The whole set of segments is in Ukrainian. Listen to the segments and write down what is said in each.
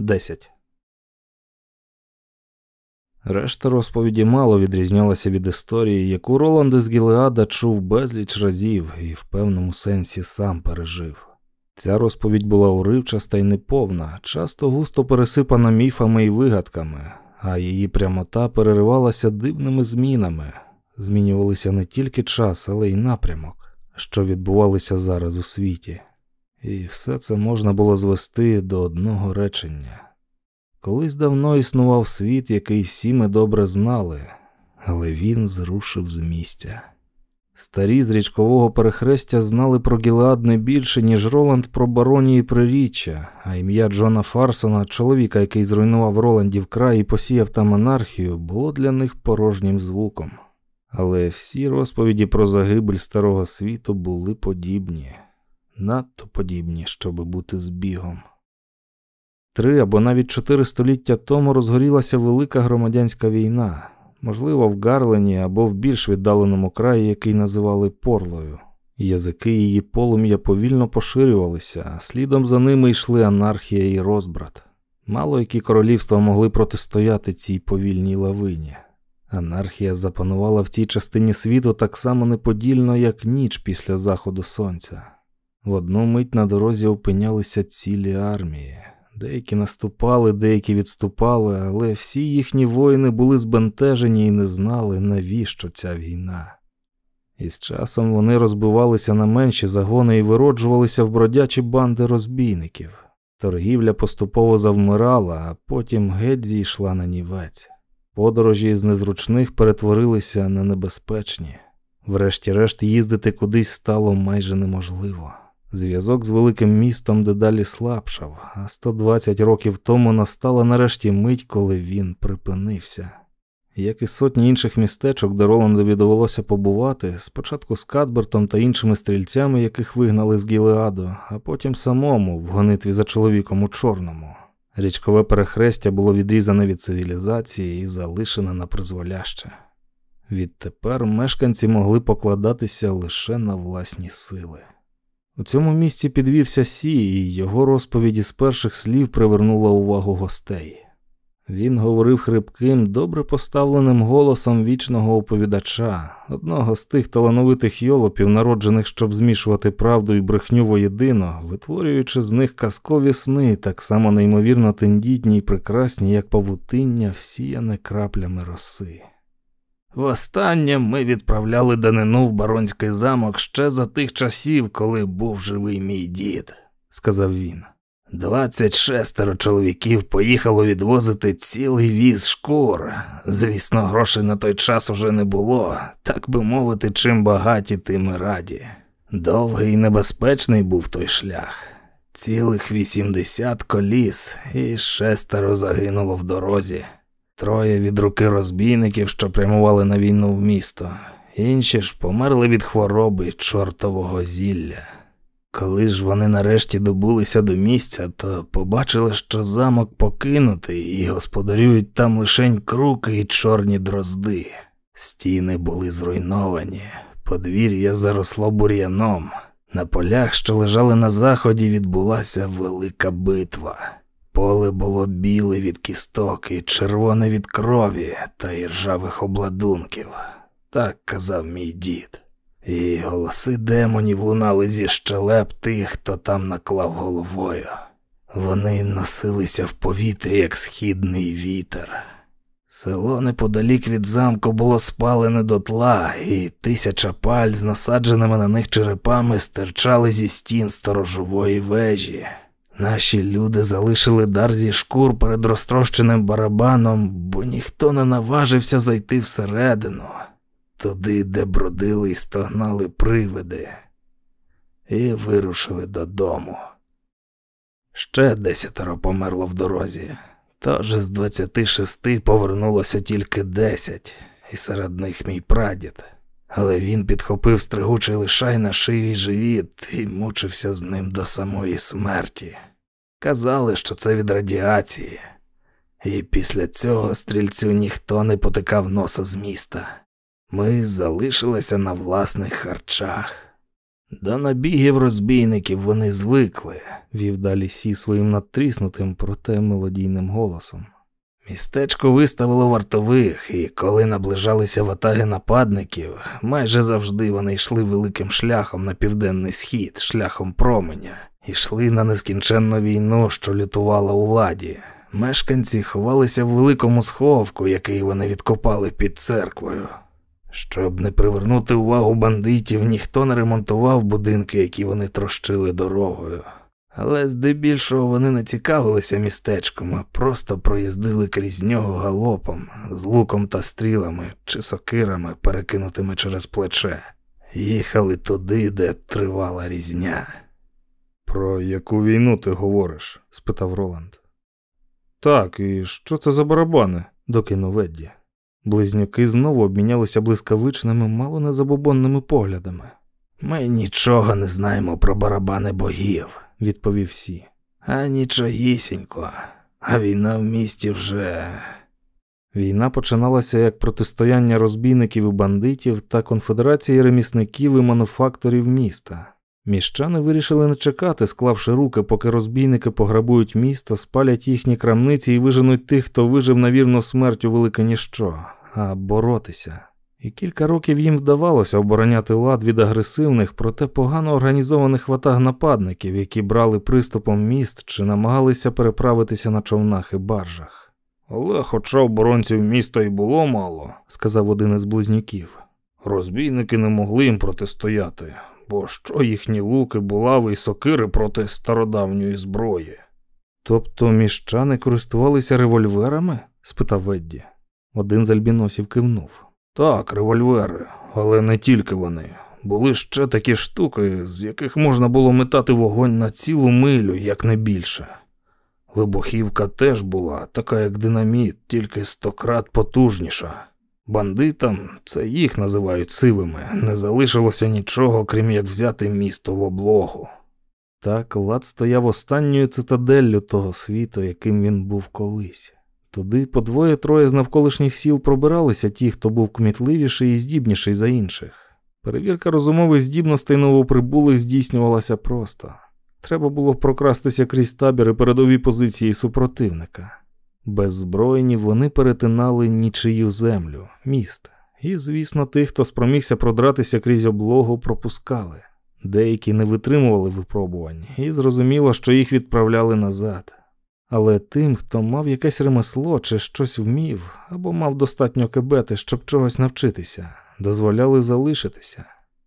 10. Решта розповіді мало відрізнялася від історії, яку Роланд із Гілеада чув безліч разів і в певному сенсі сам пережив. Ця розповідь була уривчаста і неповна, часто густо пересипана міфами і вигадками, а її прямота переривалася дивними змінами, змінювалися не тільки час, але й напрямок, що відбувалися зараз у світі. І все це можна було звести до одного речення. Колись давно існував світ, який всі ми добре знали, але він зрушив з місця. Старі з річкового перехрестя знали про Гілеад не більше, ніж Роланд про баронії приріччя, а ім'я Джона Фарсона, чоловіка, який зруйнував Роландів край і посіяв там анархію, було для них порожнім звуком. Але всі розповіді про загибель старого світу були подібні, надто подібні, щоб бути збігом. Три або навіть чотири століття тому розгорілася велика громадянська війна, можливо, в Гарлені або в більш віддаленому краї, який називали Порлою. Язики її полум'я повільно поширювалися, а слідом за ними йшли анархія і розбрат. Мало які королівства могли протистояти цій повільній лавині. Анархія запанувала в тій частині світу так само неподільно, як ніч після заходу сонця. В одну мить на дорозі опинялися цілі армії. Деякі наступали, деякі відступали, але всі їхні воїни були збентежені і не знали, навіщо ця війна. І з часом вони розбивалися на менші загони і вироджувалися в бродячі банди розбійників. Торгівля поступово завмирала, а потім геть зійшла на нівець. Подорожі з незручних перетворилися на небезпечні. Врешті-решт їздити кудись стало майже неможливо. Зв'язок з великим містом дедалі слабшав, а 120 років тому настала нарешті мить, коли він припинився. Як і сотні інших містечок, де Роландові довелося побувати, спочатку з Кадбертом та іншими стрільцями, яких вигнали з Гілеаду, а потім самому в гонитві за чоловіком у чорному. Річкове перехрестя було відрізане від цивілізації і залишене на призволяще. Відтепер мешканці могли покладатися лише на власні сили. У цьому місці підвівся Сі, і його розповіді з перших слів привернула увагу гостей. Він говорив хрипким, добре поставленим голосом вічного оповідача, одного з тих талановитих йолопів, народжених, щоб змішувати правду і брехню воєдино, витворюючи з них казкові сни, так само неймовірно тендітні й прекрасні, як павутиння, всіяне краплями роси. Востаннє ми відправляли данину в баронський замок ще за тих часів, коли був живий мій дід, сказав він. Двадцять шестеро чоловіків поїхало відвозити цілий віз шкур. Звісно, грошей на той час уже не було, так би мовити, чим багаті, тим і раді. Довгий і небезпечний був той шлях. Цілих вісімдесят коліс, і шестеро загинуло в дорозі. Троє від руки розбійників, що прямували на війну в місто, інші ж померли від хвороби чортового зілля. Коли ж вони нарешті добулися до місця, то побачили, що замок покинутий і господарюють там лишень круки і чорні дрозди. Стіни були зруйновані, подвір'я заросло бур'яном. На полях, що лежали на заході, відбулася велика битва. Поле було біле від кісток і червоне від крові та іржавих обладунків. Так казав мій дід. І голоси демонів лунали зі щелеп тих, хто там наклав головою. Вони носилися в повітрі, як східний вітер. Село неподалік від замку було спалене дотла, і тисяча паль з насадженими на них черепами стирчали зі стін сторожової вежі. Наші люди залишили дар зі шкур перед розтрощеним барабаном, бо ніхто не наважився зайти всередину, туди, де бродили і стогнали привиди, і вирушили додому. Ще десятеро померло в дорозі, тож з двадцяти шести повернулося тільки десять, і серед них мій прадід. Але він підхопив стригучий лишай на шиї живіт і мучився з ним до самої смерті. Казали, що це від радіації, і після цього стрільцю ніхто не потикав носа з міста. Ми залишилися на власних харчах. До набігів розбійників вони звикли, вів далі сі своїм надтріснутим, проте мелодійним голосом. Містечко виставило вартових, і коли наближалися ватаги нападників, майже завжди вони йшли великим шляхом на південний схід, шляхом променя, йшли на нескінченну війну, що лютувала у ладі. Мешканці ховалися в великому сховку, який вони відкопали під церквою. Щоб не привернути увагу бандитів, ніхто не ремонтував будинки, які вони трощили дорогою. Але здебільшого вони не цікавилися містечком, а просто проїздили крізь нього галопом, з луком та стрілами чи сокирами, перекинутими через плече. Їхали туди, де тривала різня. Про яку війну ти говориш? спитав Роланд. Так, і що це за барабани? докинув Едді. Близнюки знову обмінялися блискавичними, мало не забобонними поглядами. Ми нічого не знаємо про барабани богів, відповів Сі. А нічогісінько, а війна в місті вже. Війна починалася як протистояння розбійників і бандитів та конфедерації ремісників і мануфакторів міста. Міщани вирішили не чекати, склавши руки, поки розбійники пограбують місто, спалять їхні крамниці і виженуть тих, хто вижив на вірну смерть у велике ніщо, а боротися. І кілька років їм вдавалося обороняти лад від агресивних, проте погано організованих ватаг нападників, які брали приступом міст чи намагалися переправитися на човнах і баржах. Але, хоча оборонців міста й було мало, сказав один із близнюків, розбійники не могли їм протистояти бо що їхні луки, булави й сокири проти стародавньої зброї. Тобто міщани користувалися револьверами? спитав Ведді. Один з альбіносів кивнув. Так, револьвери, але не тільки вони. Були ще такі штуки, з яких можна було метати вогонь на цілу милю, як не більше. Вибухівка теж була, така як динаміт, тільки стократ потужніша. Бандитам, це їх називають сивими, не залишилося нічого, крім як взяти місто в облогу. Так лад стояв останньою цитаделлю того світу, яким він був колись. Туди по двоє-троє з навколишніх сіл пробиралися ті, хто був кмітливіший і здібніший за інших. Перевірка розумових здібностей новоприбулих здійснювалася просто. Треба було прокрастися крізь табір і передові позиції супротивника. Беззброєні вони перетинали нічию землю, міст, і, звісно, тих, хто спромігся продратися крізь облогу, пропускали. Деякі не витримували випробувань, і зрозуміло, що їх відправляли назад. Але тим, хто мав якесь ремесло чи щось вмів, або мав достатньо кебети, щоб чогось навчитися, дозволяли залишитися.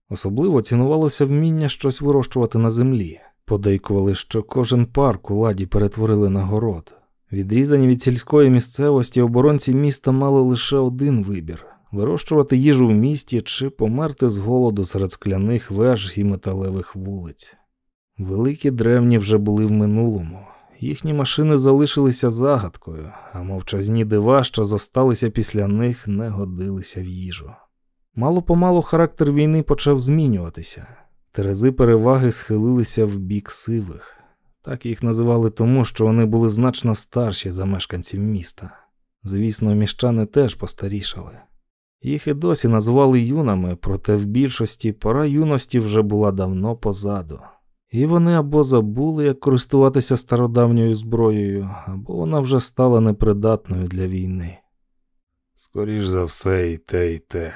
Особливо цінувалося вміння щось вирощувати на землі, подейкували, що кожен парк у ладі перетворили на город. Відрізані від сільської місцевості оборонці міста мали лише один вибір вирощувати їжу в місті чи померти з голоду серед скляних веж і металевих вулиць. Великі древні вже були в минулому, їхні машини залишилися загадкою, а мовчазні дива, що зосталися після них, не годилися в їжу. Мало помалу характер війни почав змінюватися. Терези переваги схилилися в бік сивих. Так їх називали тому, що вони були значно старші за мешканців міста. Звісно, міщани теж постарішали. Їх і досі називали юнами, проте в більшості пора юності вже була давно позаду. І вони або забули, як користуватися стародавньою зброєю, або вона вже стала непридатною для війни. Скоріш за все, і те, і те,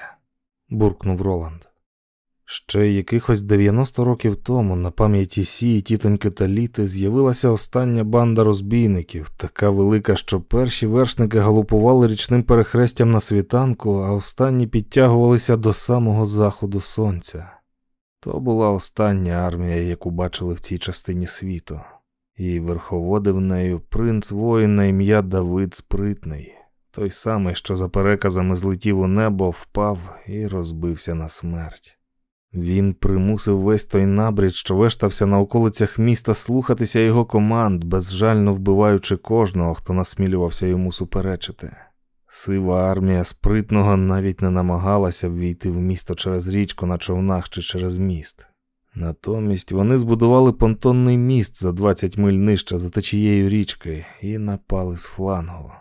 буркнув Роланд. Ще якихось 90 років тому на пам'яті сії тітоньки та літи з'явилася остання банда розбійників, така велика, що перші вершники галупували річним перехрестям на світанку, а останні підтягувалися до самого заходу сонця. То була остання армія, яку бачили в цій частині світу, і верховодив нею принц воїн на ім'я Давид Спритний, той самий, що за переказами злетів у небо, впав і розбився на смерть. Він примусив весь той набрід, що вештався на околицях міста, слухатися його команд, безжально вбиваючи кожного, хто насмілювався йому суперечити. Сива армія спритного навіть не намагалася ввійти в місто через річку на човнах чи через міст. Натомість вони збудували понтонний міст за 20 миль нижче за течією річки і напали з флангу.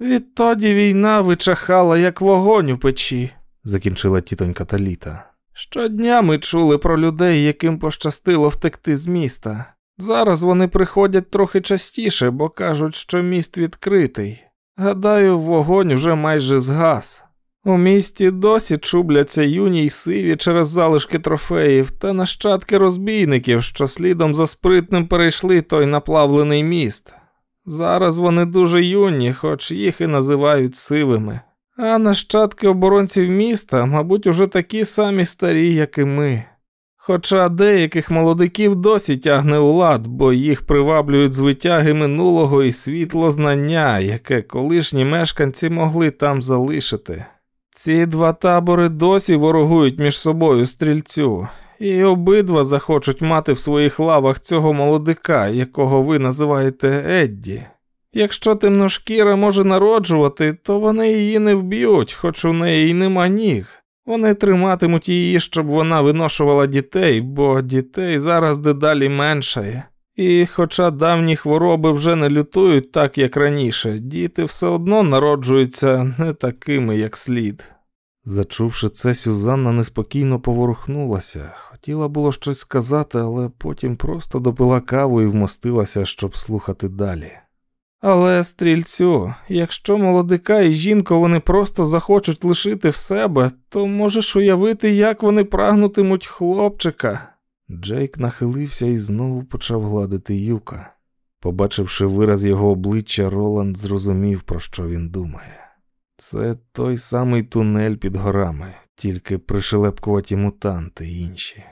Відтоді війна вичахала, як вогонь у печі, закінчила тітонька Таліта. Щодня ми чули про людей, яким пощастило втекти з міста. Зараз вони приходять трохи частіше, бо кажуть, що міст відкритий. Гадаю, вогонь уже майже згас. У місті досі чубляться юні й сиві через залишки трофеїв та нащадки розбійників, що слідом за спритним перейшли той наплавлений міст. Зараз вони дуже юні, хоч їх і називають сивими. А нащадки оборонців міста, мабуть, уже такі самі старі, як і ми. Хоча деяких молодиків досі тягне у лад, бо їх приваблюють звитяги минулого і світло знання, яке колишні мешканці могли там залишити. Ці два табори досі ворогують між собою стрільцю, і обидва захочуть мати в своїх лавах цього молодика, якого ви називаєте Едді. Якщо темношкіра може народжувати, то вони її не вб'ють, хоч у неї й нема ніг. Вони триматимуть її, щоб вона виношувала дітей, бо дітей зараз дедалі меншає. І, хоча давні хвороби вже не лютують так, як раніше, діти все одно народжуються не такими, як слід. Зачувши це, Сюзанна неспокійно поворухнулася. Хотіла було щось сказати, але потім просто допила каву і вмостилася, щоб слухати далі. Але, стрільцю, якщо молодика і жінку вони просто захочуть лишити в себе, то можеш уявити, як вони прагнутимуть хлопчика. Джейк нахилився і знову почав гладити юка. Побачивши вираз його обличчя, Роланд зрозумів, про що він думає. Це той самий тунель під горами, тільки пришелепкуваті мутанти інші.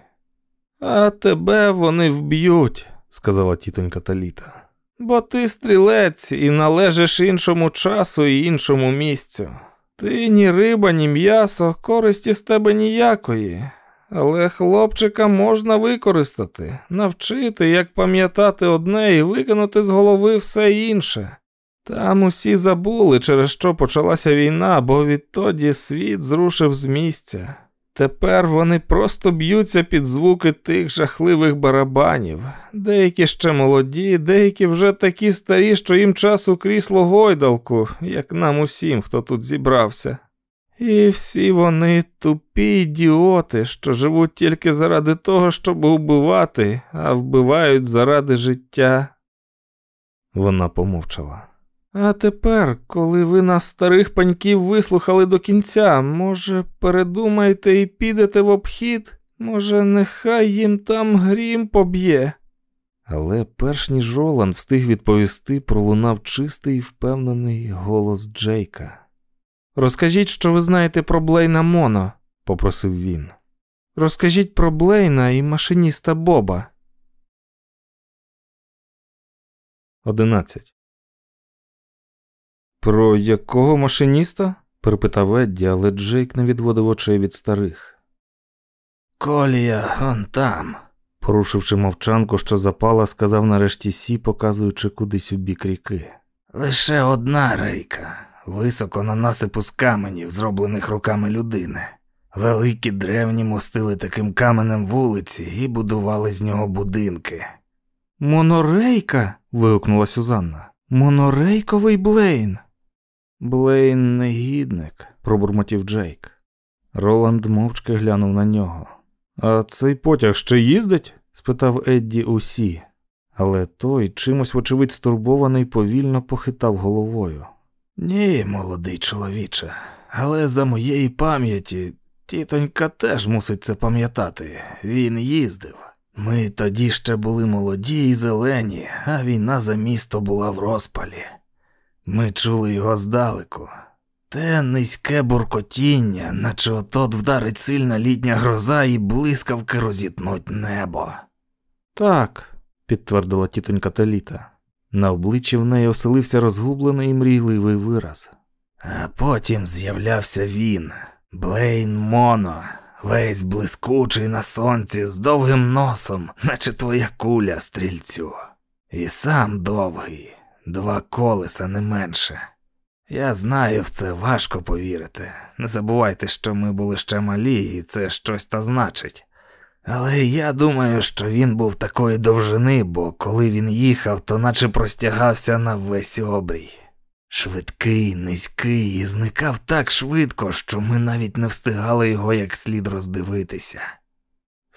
А тебе вони вб'ють, сказала тітонька Таліта. Бо ти стрілець і належиш іншому часу і іншому місцю. Ти ні риба, ні м'ясо, користі з тебе ніякої. Але хлопчика можна використати, навчити, як пам'ятати одне і викинути з голови все інше. Там усі забули, через що почалася війна, бо відтоді світ зрушив з місця. Тепер вони просто б'ються під звуки тих жахливих барабанів. Деякі ще молоді, деякі вже такі старі, що їм часу крісло гойдалку, як нам усім, хто тут зібрався. І всі вони тупі ідіоти, що живуть тільки заради того, щоб вбивати, а вбивають заради життя. Вона помовчала. А тепер, коли ви нас старих паньків вислухали до кінця, може, передумаєте і підете в обхід? Може, нехай їм там грім поб'є. Але перш ніж Роланд встиг відповісти, пролунав чистий і впевнений голос Джейка. Розкажіть, що ви знаєте про Блейна Моно, попросив він. Розкажіть про Блейна і машиніста Боба. Одинадцять. Про якого машиніста? перепитав Едді, але Джейк не відводив очей від старих. Колія он там, порушивши мовчанку, що запала, сказав нарешті сі, показуючи кудись у бік ріки. Лише одна рейка, високо на насипу з каменів, зроблених руками людини. Великі древні мостили таким каменем вулиці і будували з нього будинки. Монорейка. вигукнула Сюзанна. Монорейковий Блейн. Блейн негідник, пробурмотів Джейк. Роланд мовчки глянув на нього. А цей потяг ще їздить? спитав Едді усі, але той, чимось, вочевидь, стурбований, повільно похитав головою. Ні, молодий чоловіче, але за моєї пам'яті тітонька теж мусить це пам'ятати. Він їздив. Ми тоді ще були молоді і зелені, а війна за місто була в розпалі. Ми чули його здалеку. Те низьке буркотіння, наче отот вдарить сильна літня гроза і блискавки розітнуть небо. Так, підтвердила тітонька Таліта. На обличчі в неї оселився розгублений і мрійливий вираз. А потім з'являвся він, Блейн Моно, весь блискучий на сонці, з довгим носом, наче твоя куля стрільцю. І сам довгий, два колеса не менше. Я знаю, в це важко повірити. Не забувайте, що ми були ще малі, і це щось та значить. Але я думаю, що він був такої довжини, бо коли він їхав, то наче простягався на весь обрій. Швидкий, низький і зникав так швидко, що ми навіть не встигали його як слід роздивитися.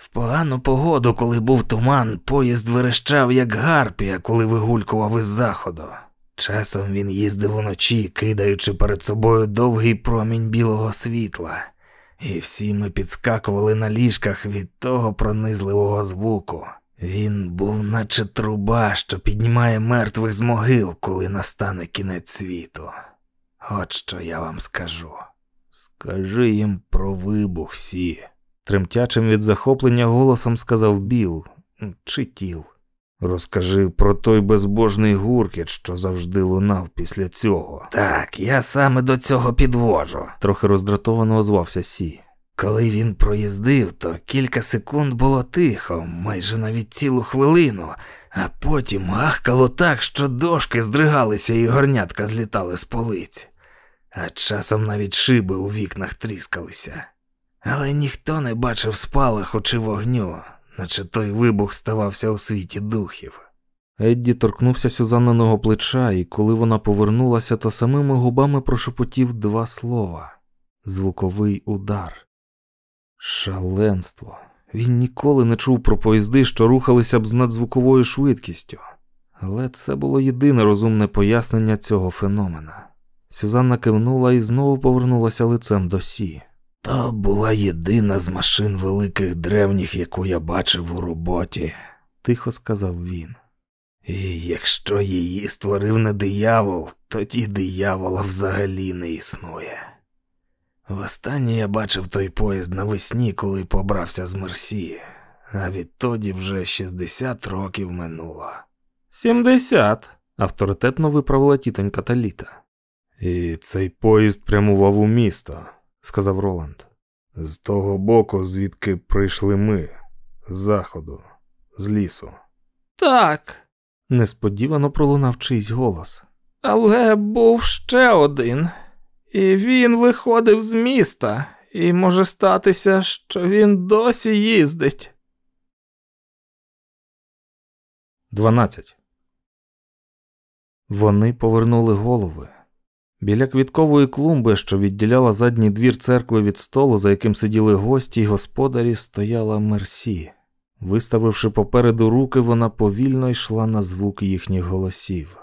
В погану погоду, коли був туман, поїзд верещав, як гарпія, коли вигулькував із заходу. Часом він їздив уночі, кидаючи перед собою довгий промінь білого світла, і всі ми підскакували на ліжках від того пронизливого звуку. Він був, наче труба, що піднімає мертвих з могил, коли настане кінець світу. От що я вам скажу. Скажи їм про вибух, Сі. Тремтячим від захоплення голосом сказав Білл чи Тілл. Розкажи про той безбожний гуркіт, що завжди лунав після цього. Так, я саме до цього підвожу. Трохи роздратовано озвався Сі. Коли він проїздив, то кілька секунд було тихо, майже навіть цілу хвилину, а потім гахкало так, що дошки здригалися і горнятка злітали з полиць, а часом навіть шиби у вікнах тріскалися. Але ніхто не бачив спалаху чи вогню, наче той вибух ставався у світі духів. Едді торкнувся Сюзанниного плеча, і коли вона повернулася, то самими губами прошепотів два слова звуковий удар. Шаленство. Він ніколи не чув про поїзди, що рухалися б з надзвуковою швидкістю, але це було єдине розумне пояснення цього феномена. Сюзанна кивнула і знову повернулася лицем до Сі. То була єдина з машин великих древніх, яку я бачив у роботі, тихо сказав він. І якщо її створив не диявол, тоді диявола взагалі не існує. Востаннє я бачив той поїзд навесні, коли побрався з Мерсі, а відтоді вже 60 років минуло. Сімдесят, авторитетно виправила тітонька Таліта. І цей поїзд прямував у місто, сказав Роланд. З того боку, звідки прийшли ми, з заходу, з лісу. Так, несподівано пролунав чийсь голос. Але був ще один. І він виходив з міста, і може статися, що він досі їздить. 12. Вони повернули голови. Біля квіткової клумби, що відділяла задній двір церкви від столу, за яким сиділи гості й господарі, стояла Мерсі. Виставивши попереду руки, вона повільно йшла на звук їхніх голосів.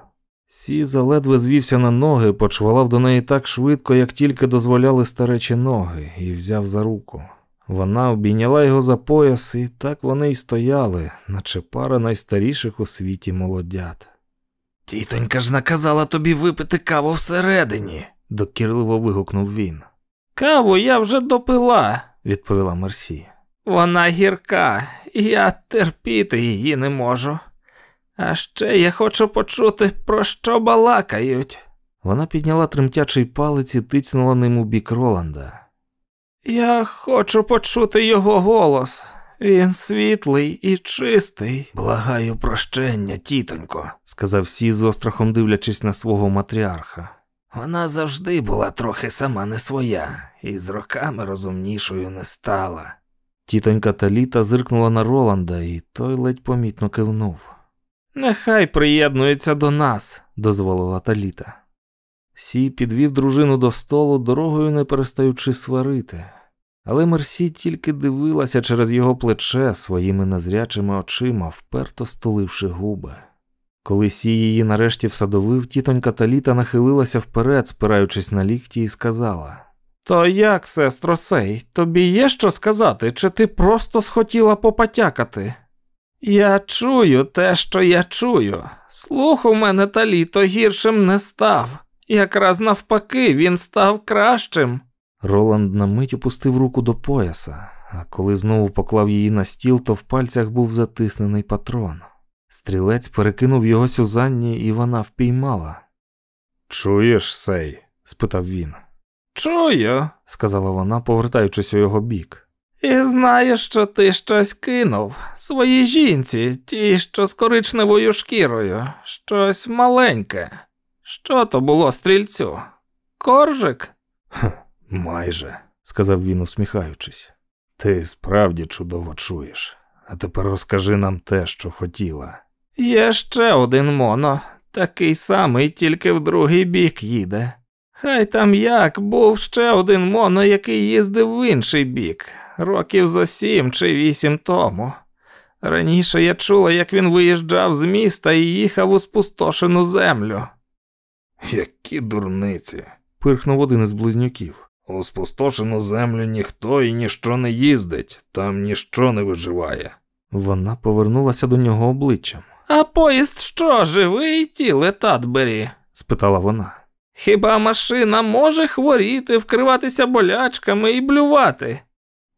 Сі заледве звівся на ноги, почвалав до неї так швидко, як тільки дозволяли старечі ноги, і взяв за руку. Вона обійняла його за пояс, і так вони й стояли, наче пара найстаріших у світі молодят. Тітонька ж наказала тобі випити каву всередині, докірливо вигукнув він. Каву я вже допила, відповіла Мерсі. Вона гірка, і я терпіти її не можу. А ще я хочу почути, про що балакають. Вона підняла тремтячий палець і тицнула ним у бік Роланда. Я хочу почути його голос. Він світлий і чистий. Благаю прощення, тітонько, сказав Сі з острахом дивлячись на свого матріарха. Вона завжди була трохи сама не своя, і з роками розумнішою не стала. Тітонька Таліта зиркнула на Роланда, і той ледь помітно кивнув. Нехай приєднується до нас, дозволила Таліта. Сі підвів дружину до столу, дорогою не перестаючи сварити, але Мерсі тільки дивилася через його плече своїми незрячими очима, вперто стуливши губи. Коли Сі її нарешті всадовив, тітонька Таліта нахилилася вперед, спираючись на лікті, і сказала То як, сестро Сей, тобі є що сказати, чи ти просто схотіла попотякати? Я чую те, що я чую. Слух у мене, Таліто, гіршим не став. Якраз навпаки, він став кращим. Роланд на мить опустив руку до пояса, а коли знову поклав її на стіл, то в пальцях був затиснений патрон. Стрілець перекинув його Сюзанні, і вона впіймала. Чуєш, сей? спитав він. Чую, сказала вона, повертаючись у його бік. І знаєш, що ти щось кинув своїй жінці, ті, що з коричневою шкірою, щось маленьке. Що то було стрільцю? Коржик? «Хм, Майже, сказав він, усміхаючись. Ти справді чудово чуєш, а тепер розкажи нам те, що хотіла. Є ще один моно, такий самий, тільки в другий бік їде. Хай там як, був ще один моно, який їздив в інший бік, років зо сім чи вісім тому. Раніше я чула, як він виїжджав з міста і їхав у спустошену землю. Які дурниці. Пирхнув один із близнюків. У спустошену землю ніхто і ніщо не їздить, там ніщо не виживає. Вона повернулася до нього обличчям. А поїзд що, живий тіле Татбері? спитала вона. Хіба машина може хворіти, вкриватися болячками і блювати?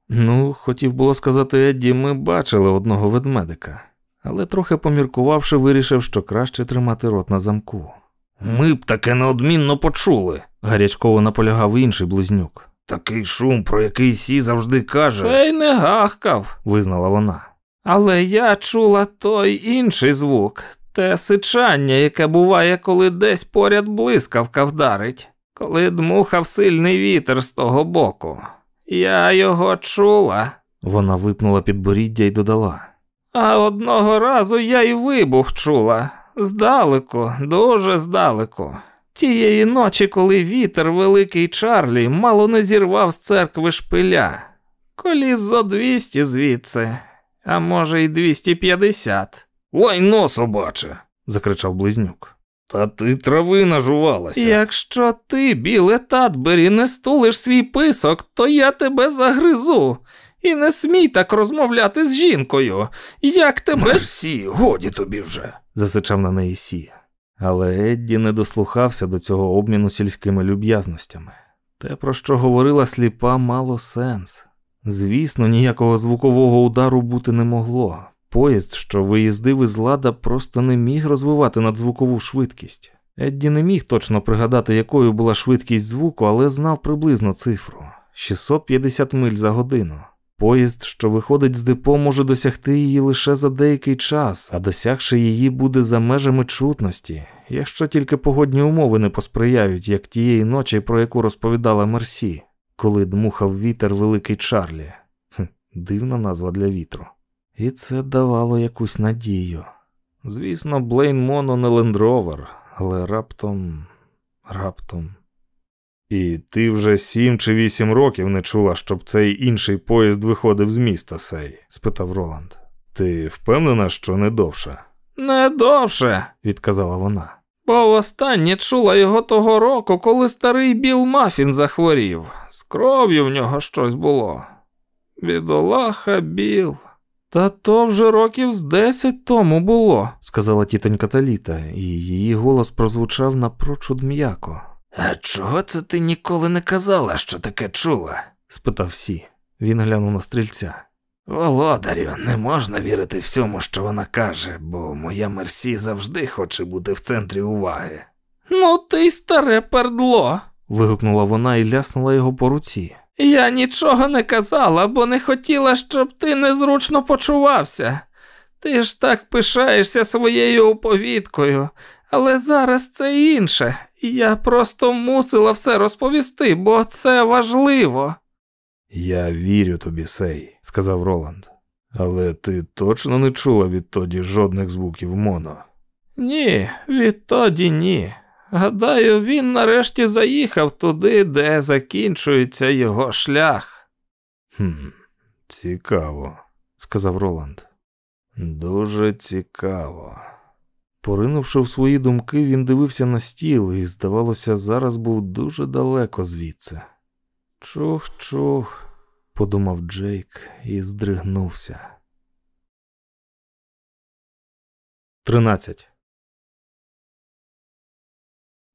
Ну, хотів було сказати Едді, ми бачили одного ведмедика, але трохи поміркувавши, вирішив, що краще тримати рот на замку. Ми б таке неодмінно почули. Гарячково наполягав інший близнюк. Такий шум, про який Сі завжди каже. Цей не гахкав, визнала вона. Але я чула той інший звук, те сичання, яке буває, коли десь поряд блискавка вдарить, коли дмухав сильний вітер з того боку. Я його чула. Вона випнула підборіддя і додала. А одного разу я й вибух чула. Здалеку, дуже здалеку. Тієї ночі, коли вітер великий Чарлі мало не зірвав з церкви шпиля. Коліс зо двісті звідси, а може й двісті п'ятдесят. Лайно собаче. закричав близнюк. Та ти трави нажувалася. Якщо ти, біле Татбері, не стулиш свій писок, то я тебе загризу. І не смій так розмовляти з жінкою. Як тебе. Мерсі, годі тобі вже. Засичав на неї Сія. Але Едді не дослухався до цього обміну сільськими люб'язностями. Те, про що говорила сліпа, мало сенс. Звісно, ніякого звукового удару бути не могло. Поїзд, що виїздив із лада, просто не міг розвивати надзвукову швидкість. Едді не міг точно пригадати, якою була швидкість звуку, але знав приблизно цифру 650 миль за годину. Поїзд, що виходить з депо, може досягти її лише за деякий час, а досягши її буде за межами чутності, якщо тільки погодні умови не посприяють, як тієї ночі, про яку розповідала Мерсі, коли дмухав вітер великий Чарлі. Хм, дивна назва для вітру. І це давало якусь надію. Звісно, Блейн Моно не лендровер, але раптом, раптом. І ти вже сім чи вісім років не чула, щоб цей інший поїзд виходив з міста сей? спитав Роланд. Ти впевнена, що не довше? Не довше, відказала вона. Бо востаннє чула його того року, коли старий Біл Мафін захворів. З кров'ю в нього щось було. Бідолаха Біл. Та то вже років з десять тому було, сказала тітонька Таліта, і її голос прозвучав напрочуд м'яко. А чого це ти ніколи не казала, що таке чула? спитав Сі. Він глянув на стрільця. Володарю, не можна вірити всьому, що вона каже, бо моя Мерсі завжди хоче бути в центрі уваги. Ну, ти старе пердло. вигукнула вона і ляснула його по руці. Я нічого не казала, бо не хотіла, щоб ти незручно почувався. Ти ж так пишаєшся своєю оповідкою, але зараз це інше. Я просто мусила все розповісти, бо це важливо. Я вірю тобі, Сей, сказав Роланд. Але ти точно не чула відтоді жодних звуків моно. Ні, відтоді ні. Гадаю, він нарешті заїхав туди, де закінчується його шлях. «Хм, Цікаво, сказав Роланд. Дуже цікаво. Поринувши в свої думки, він дивився на стіл і, здавалося, зараз був дуже далеко звідси. Чух, чух, подумав Джейк і здригнувся. 13.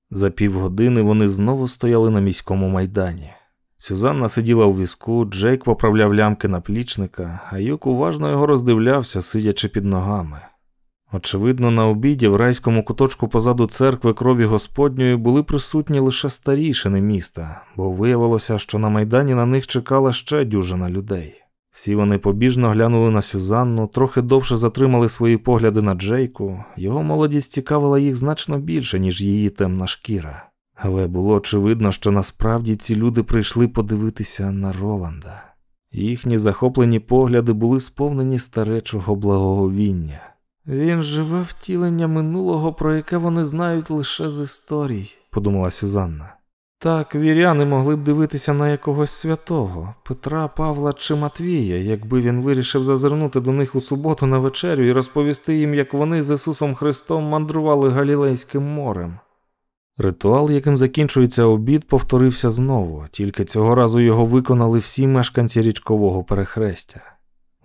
За півгодини вони знову стояли на міському майдані. Сюзанна сиділа у візку, Джейк поправляв лямки наплічника, а Юк уважно його роздивлявся, сидячи під ногами. Очевидно, на обіді в райському куточку позаду церкви крові Господньої були присутні лише старішини міста, бо виявилося, що на майдані на них чекала ще дюжина людей. Всі вони побіжно глянули на Сюзанну, трохи довше затримали свої погляди на Джейку. Його молодість цікавила їх значно більше, ніж її темна шкіра. Але було очевидно, що насправді ці люди прийшли подивитися на Роланда. Їхні захоплені погляди були сповнені старечого благоговіння. Він живе втілення минулого, про яке вони знають лише з історій, подумала Сюзанна. Так, віряни могли б дивитися на якогось святого Петра, Павла чи Матвія, якби він вирішив зазирнути до них у суботу на вечерю і розповісти їм, як вони з Ісусом Христом мандрували Галілейським морем. Ритуал, яким закінчується обід, повторився знову, тільки цього разу його виконали всі мешканці річкового перехрестя.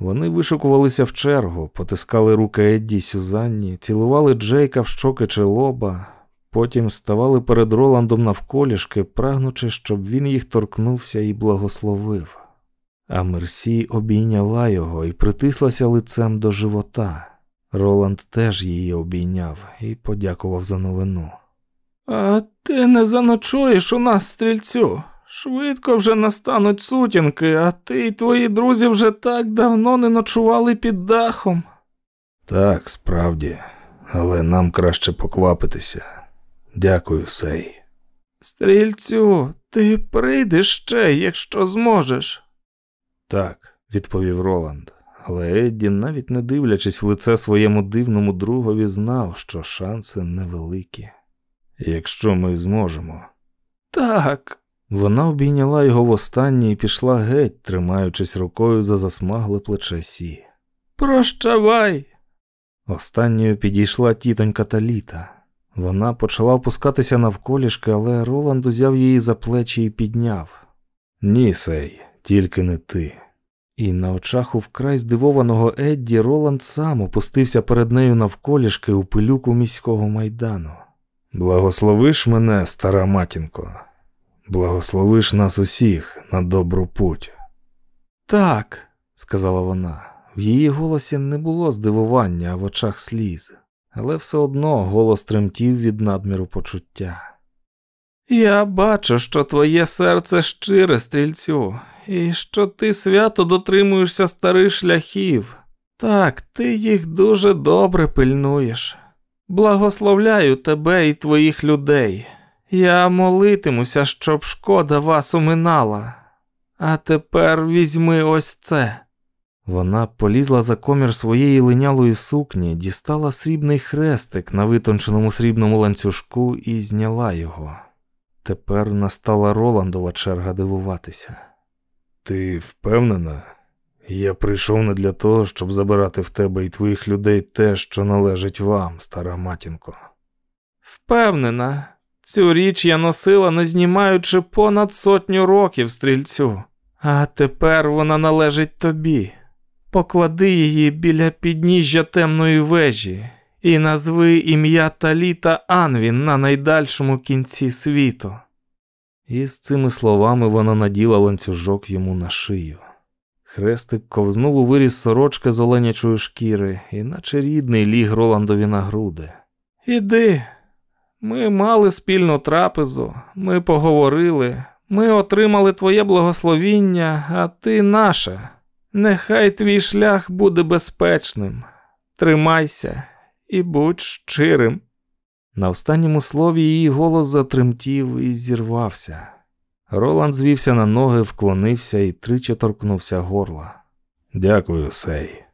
Вони вишикувалися в чергу, потискали руки Едді Сюзанні, цілували Джейка в щоки чи лоба, потім ставали перед Роландом навколішки, прагнучи, щоб він їх торкнувся і благословив. А Мерсі обійняла його і притислася лицем до живота. Роланд теж її обійняв і подякував за новину. А ти не заночуєш у нас, стрільцю. Швидко вже настануть сутінки, а ти й твої друзі вже так давно не ночували під дахом. Так, справді, але нам краще поквапитися. Дякую, Сей. Стрільцю, ти прийдеш ще, якщо зможеш. Так, відповів Роланд, але Едді, навіть не дивлячись в лице своєму дивному другові, знав, що шанси невеликі. Якщо ми зможемо. Так. Вона обійняла його востаннє і пішла геть, тримаючись рукою за засмагле плече Сі. Прощавай. Останньою підійшла тітонька Таліта. Вона почала опускатися навколішки, але Роланд узяв її за плечі і підняв. Ні, сей, тільки не ти. І на очах у вкрай здивованого Едді Роланд сам опустився перед нею навколішки у пилюку міського майдану. Благословиш мене, стара матінко, благословиш нас усіх на добру путь. Так, сказала вона. В її голосі не було здивування, а в очах сліз, але все одно голос тремтів від надміру почуття. Я бачу, що твоє серце щире, стрільцю, і що ти свято дотримуєшся старих шляхів. Так, ти їх дуже добре пильнуєш. Благословляю тебе і твоїх людей. Я молитимуся, щоб шкода вас уминала. А тепер візьми ось це. Вона полізла за комір своєї линялої сукні, дістала срібний хрестик на витонченому срібному ланцюжку і зняла його. Тепер настала Роландова черга дивуватися. Ти впевнена? Я прийшов не для того, щоб забирати в тебе і твоїх людей те, що належить вам, стара матінко. Впевнена, цю річ я носила, не знімаючи понад сотню років стрільцю, а тепер вона належить тобі. Поклади її біля підніжжя темної вежі і назви ім'я Таліта Анвін на найдальшому кінці світу. І з цими словами вона наділа ланцюжок йому на шию. Хрестик ковзнув у виріс сорочки з оленячої шкіри, і наче рідний ліг Роландові на груди. Іди, ми мали спільну трапезу, ми поговорили, ми отримали твоє благословіння, а ти наше. Нехай твій шлях буде безпечним. Тримайся і будь щирим. На останньому слові її голос затремтів і зірвався. Роланд звівся на ноги, вклонився і тричі торкнувся горла. Дякую, сей.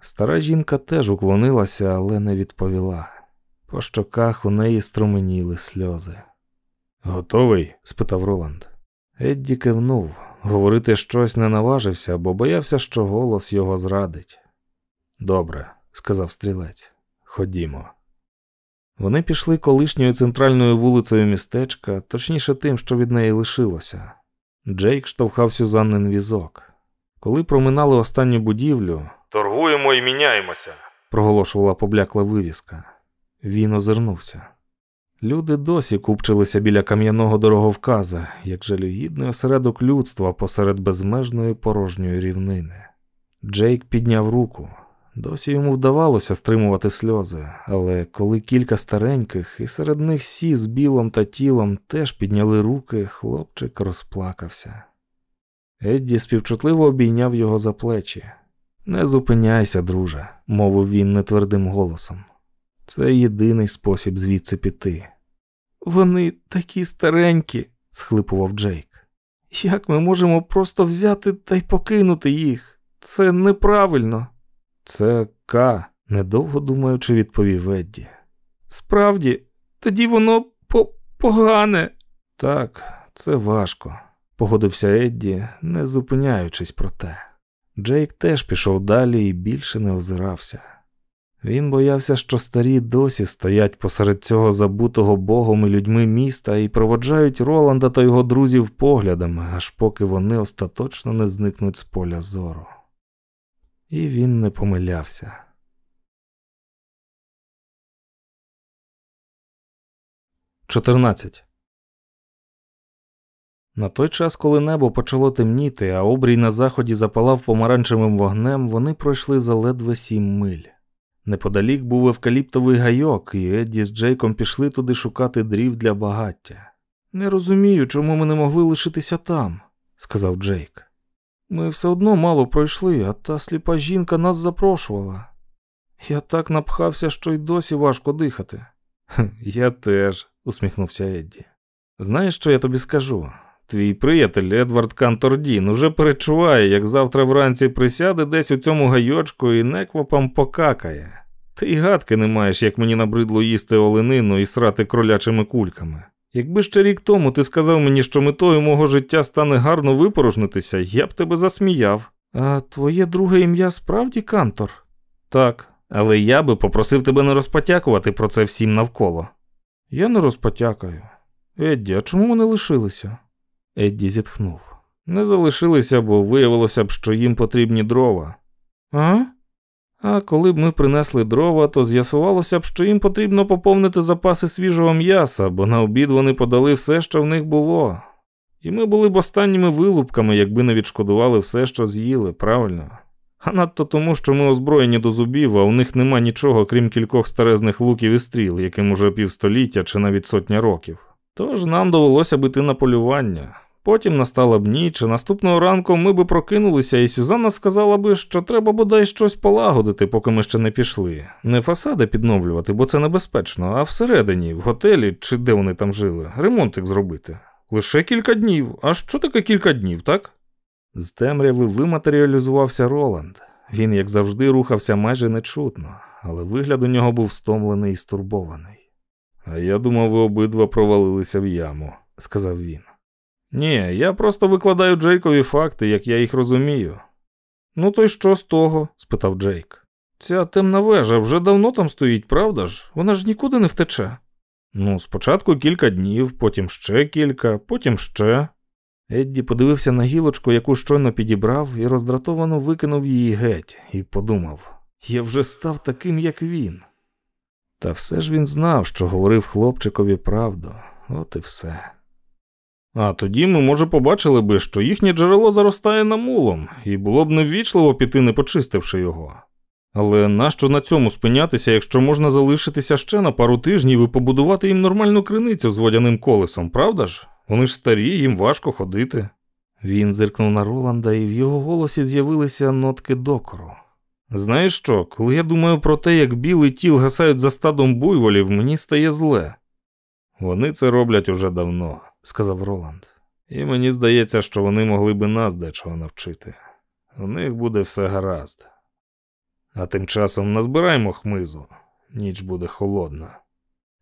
Стара жінка теж уклонилася, але не відповіла. По щоках у неї струменіли сльози. Готовий? спитав Роланд. Едді кивнув. Говорити щось не наважився, бо боявся, що голос його зрадить. Добре, сказав стрілець. Ходімо. Вони пішли колишньою центральною вулицею містечка, точніше тим, що від неї лишилося. Джейк штовхав Сюзаннин візок. Коли проминали останню будівлю, торгуємо і міняємося, проголошувала поблякла вивіска. Він озирнувся. Люди досі купчилися біля кам'яного дороговказа, як жалюгідний осередок людства посеред безмежної порожньої рівнини. Джейк підняв руку. Досі йому вдавалося стримувати сльози, але коли кілька стареньких, і серед них сі з білом та тілом теж підняли руки, хлопчик розплакався. Едді співчутливо обійняв його за плечі. Не зупиняйся, друже, мовив він нетвердим голосом. Це єдиний спосіб звідси піти. Вони такі старенькі, схлипував Джейк. Як ми можемо просто взяти та й покинути їх? Це неправильно. Це К, недовго думаючи, відповів Едді. Справді, тоді воно по погане. Так, це важко, погодився Едді, не зупиняючись про те. Джейк теж пішов далі і більше не озирався. Він боявся, що старі досі стоять посеред цього забутого богом і людьми міста і проводжають Роланда та його друзів поглядами, аж поки вони остаточно не зникнуть з поля зору. І він не помилявся. 14. На той час, коли небо почало темніти, а обрій на заході запалав помаранчевим вогнем, вони пройшли за ледве сім миль. Неподалік був евкаліптовий гайок, і Едді з Джейком пішли туди шукати дрів для багаття. Не розумію, чому ми не могли лишитися там, сказав Джейк. Ми все одно мало пройшли, а та сліпа жінка нас запрошувала. Я так напхався, що й досі важко дихати. Я теж, усміхнувся Едді. Знаєш, що я тобі скажу? Твій приятель Едвард Кантордін уже перечуває, як завтра вранці присяде десь у цьому гайочку і неквапом покакає. Ти й гадки не маєш, як мені набридло їсти оленину і срати кролячими кульками. Якби ще рік тому ти сказав мені, що метою мого життя стане гарно випорожнитися, я б тебе засміяв. А твоє друге ім'я справді Кантор? Так, але я би попросив тебе не розпотякувати про це всім навколо. Я не розпотякаю. Едді, а чому вони лишилися? Едді зітхнув. Не залишилися, бо виявилося б, що їм потрібні дрова. А? А коли б ми принесли дрова, то з'ясувалося б, що їм потрібно поповнити запаси свіжого м'яса, бо на обід вони подали все, що в них було. І ми були б останніми вилупками, якби не відшкодували все, що з'їли, правильно? А надто тому, що ми озброєні до зубів, а у них нема нічого, крім кількох старезних луків і стріл, яким уже півстоліття чи навіть сотня років. Тож нам довелося б іти на полювання. Потім настала б ніч, і наступного ранку ми би прокинулися, і Сюзанна сказала би, що треба бодай щось полагодити, поки ми ще не пішли. Не фасади підновлювати, бо це небезпечно, а всередині, в готелі чи де вони там жили, ремонтик зробити. Лише кілька днів. А що таке кілька днів, так? З темряви виматеріалізувався Роланд. Він, як завжди, рухався майже нечутно, але вигляд у нього був стомлений і стурбований. А я думав, ви обидва провалилися в яму, сказав він. Ні, я просто викладаю Джейкові факти, як я їх розумію. Ну, то й що з того? спитав Джейк. Ця темна вежа вже давно там стоїть, правда ж? Вона ж нікуди не втече. Ну, спочатку кілька днів, потім ще кілька, потім ще. Едді подивився на гілочку, яку щойно підібрав, і роздратовано викинув її геть, і подумав я вже став таким, як він. Та все ж він знав, що говорив хлопчикові правду, от і все. А тоді ми, може, побачили би, що їхнє джерело заростає намулом, і було б неввічливо піти, не почистивши його. Але нащо на цьому спинятися, якщо можна залишитися ще на пару тижнів і побудувати їм нормальну криницю з водяним колесом, правда ж? Вони ж старі, їм важко ходити. Він зиркнув на Роланда, і в його голосі з'явилися нотки докору. Знаєш що, коли я думаю про те, як білий тіл гасають за стадом буйволів, мені стає зле. Вони це роблять уже давно сказав Роланд. І мені здається, що вони могли би нас дечого навчити. У них буде все гаразд. А тим часом назбираємо хмизу, ніч буде холодна.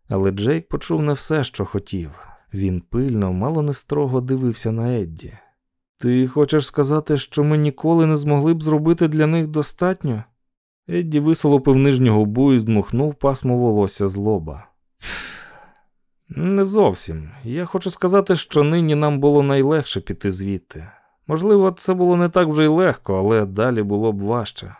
Але Джейк почув не все, що хотів. Він пильно, мало не строго дивився на Едді. Ти хочеш сказати, що ми ніколи не змогли б зробити для них достатньо? Едді висолопив нижню губу і здмухнув пасмо волосся з лоба. Не зовсім. Я хочу сказати, що нині нам було найлегше піти звідти. Можливо, це було не так вже й легко, але далі було б важче.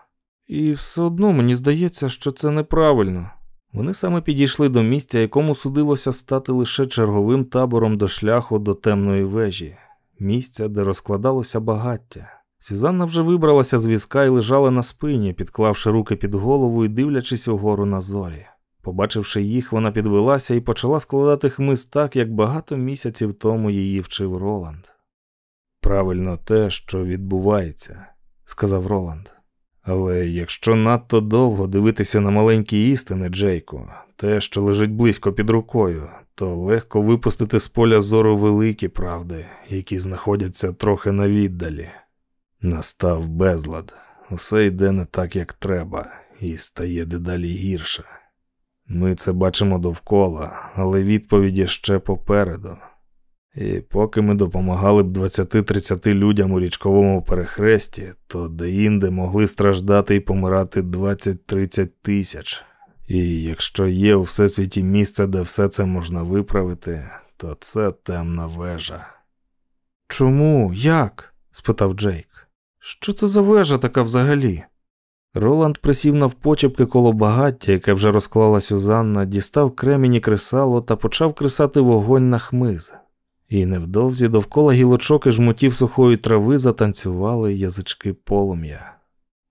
І все одно мені здається, що це неправильно. Вони саме підійшли до місця, якому судилося стати лише черговим табором до шляху до темної вежі, місця, де розкладалося багаття. Сюзанна вже вибралася з візка і лежала на спині, підклавши руки під голову і дивлячись угору на зорі. Побачивши їх, вона підвелася і почала складати хмиз так, як багато місяців тому її вчив Роланд. Правильно те, що відбувається, сказав Роланд. Але якщо надто довго дивитися на маленькі істини, Джейку, те, що лежить близько під рукою, то легко випустити з поля зору великі правди, які знаходяться трохи на віддалі. Настав безлад, усе йде не так, як треба, і стає дедалі гірше. Ми це бачимо довкола, але відповіді ще попереду. І поки ми допомагали б 20-30 людям у річковому перехресті, то деінде могли страждати і помирати 20-30 тисяч. І якщо є у всесвіті місце, де все це можна виправити, то це темна вежа. Чому? Як? спитав Джейк. Що це за вежа така взагалі? Роланд присів навпочепки коло багаття, яке вже розклала Сюзанна, дістав кремені кресало та почав кресати вогонь на хмиз. І невдовзі довкола гілочок і жмотів сухої трави затанцювали язички полум'я.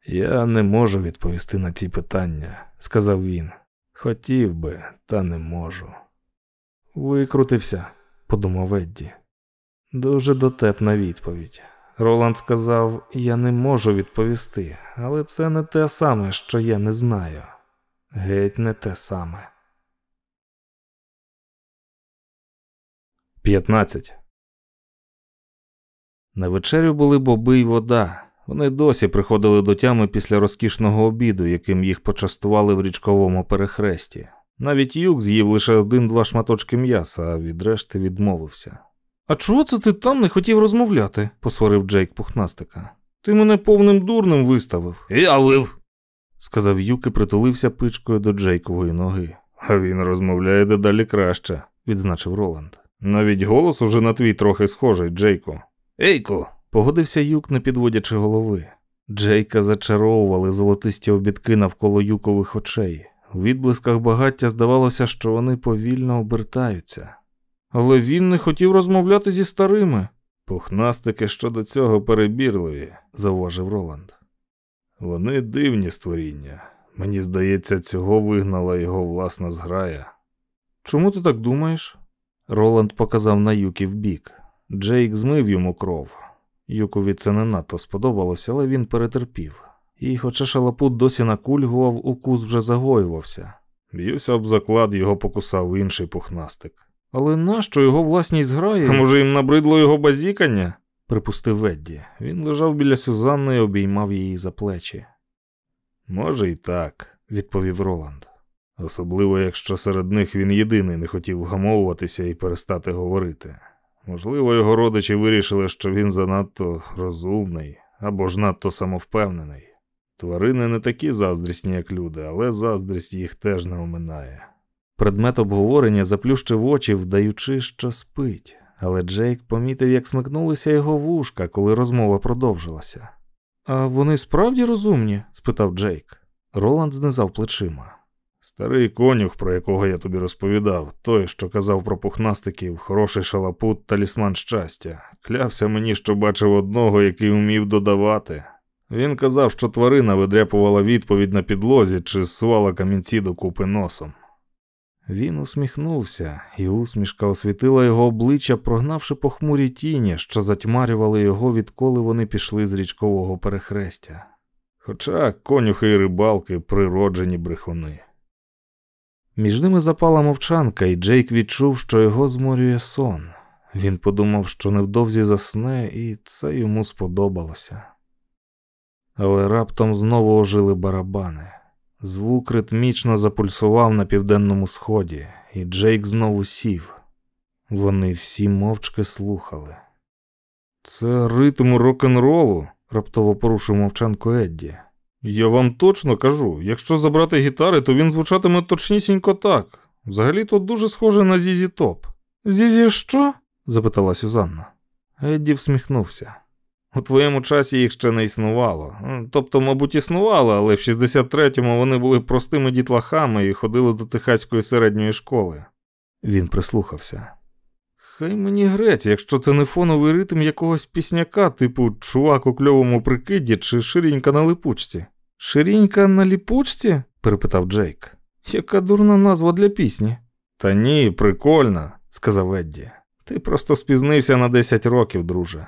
Я не можу відповісти на ці питання, сказав він. Хотів би, та не можу. Викрутився, подумав Едді. Дуже дотепна відповідь. Роланд сказав: Я не можу відповісти, але це не те саме, що я не знаю. Геть не те саме. 15. На вечерю були боби й вода. Вони досі приходили до тями після розкішного обіду, яким їх почастували в річковому перехресті. Навіть юк з'їв лише один-два шматочки м'яса, а від решти відмовився. А чого це ти там не хотів розмовляти? посварив Джейк пухнастика. Ти мене повним дурним виставив. Я вив, сказав юк і притулився пичкою до Джейкової ноги. А він розмовляє дедалі краще, відзначив Роланд. Навіть голос уже на твій трохи схожий, Джейку. Ейку, погодився юк, не підводячи голови. Джейка зачаровували золотисті обідки навколо юкових очей. У відблисках багаття здавалося, що вони повільно обертаються. Але він не хотів розмовляти зі старими. Пухнастики щодо цього перебірливі, зауважив Роланд. Вони дивні створіння. Мені здається, цього вигнала його власна зграя. Чому ти так думаєш? Роланд показав на Юкі в бік. Джейк змив йому кров. Юкові це не надто сподобалося, але він перетерпів. І, хоча шалапут досі накульгував, укус вже загоювався. Б'юся об заклад, його покусав інший пухнастик. Але нащо його власність зграє? А може, їм набридло його базікання? припустив Ведді. Він лежав біля Сюзанни і обіймав її за плечі. Може, і так, відповів Роланд. Особливо, якщо серед них він єдиний не хотів вгамовуватися і перестати говорити. Можливо, його родичі вирішили, що він занадто розумний або ж надто самовпевнений. Тварини не такі заздрісні, як люди, але заздрість їх теж не оминає. Предмет обговорення заплющив очі, вдаючи, що спить, але Джейк помітив, як смикнулися його вушка, коли розмова продовжилася. А вони справді розумні? спитав Джейк. Роланд знизав плечима. Старий конюх, про якого я тобі розповідав, той, що казав про пухнастиків, хороший шалапут, талісман щастя, клявся мені, що бачив одного, який вмів додавати. Він казав, що тварина видряпувала відповідь на підлозі чи зсувала камінці до купи носом. Він усміхнувся, і усмішка освітила його обличчя, прогнавши похмурі тіні, що затьмарювали його, відколи вони пішли з річкового перехрестя. Хоча конюхи і рибалки природжені брехуни. Між ними запала мовчанка, і Джейк відчув, що його зморює сон. Він подумав, що невдовзі засне, і це йому сподобалося. Але раптом знову ожили барабани. Звук ритмічно запульсував на південному сході, і Джейк знову сів. Вони всі мовчки слухали. Це ритм рок-н-ролу, раптово порушив мовчанку Едді. Я вам точно кажу, якщо забрати гітари, то він звучатиме точнісінько так. Взагалі то дуже схоже на Зізі Топ. Зізі що? запитала Сюзанна. Едді всміхнувся. У твоєму часі їх ще не існувало. Тобто, мабуть, існувало, але в 63-му вони були простими дітлахами і ходили до Техаської середньої школи. Він прислухався. Хай мені грець, якщо це не фоновий ритм якогось пісняка, типу чувак у кльовому прикиді чи ширінька на липучці. Ширінька на ліпучці? перепитав Джейк. Яка дурна назва для пісні? Та ні, прикольна, сказав Едді. Ти просто спізнився на 10 років, друже.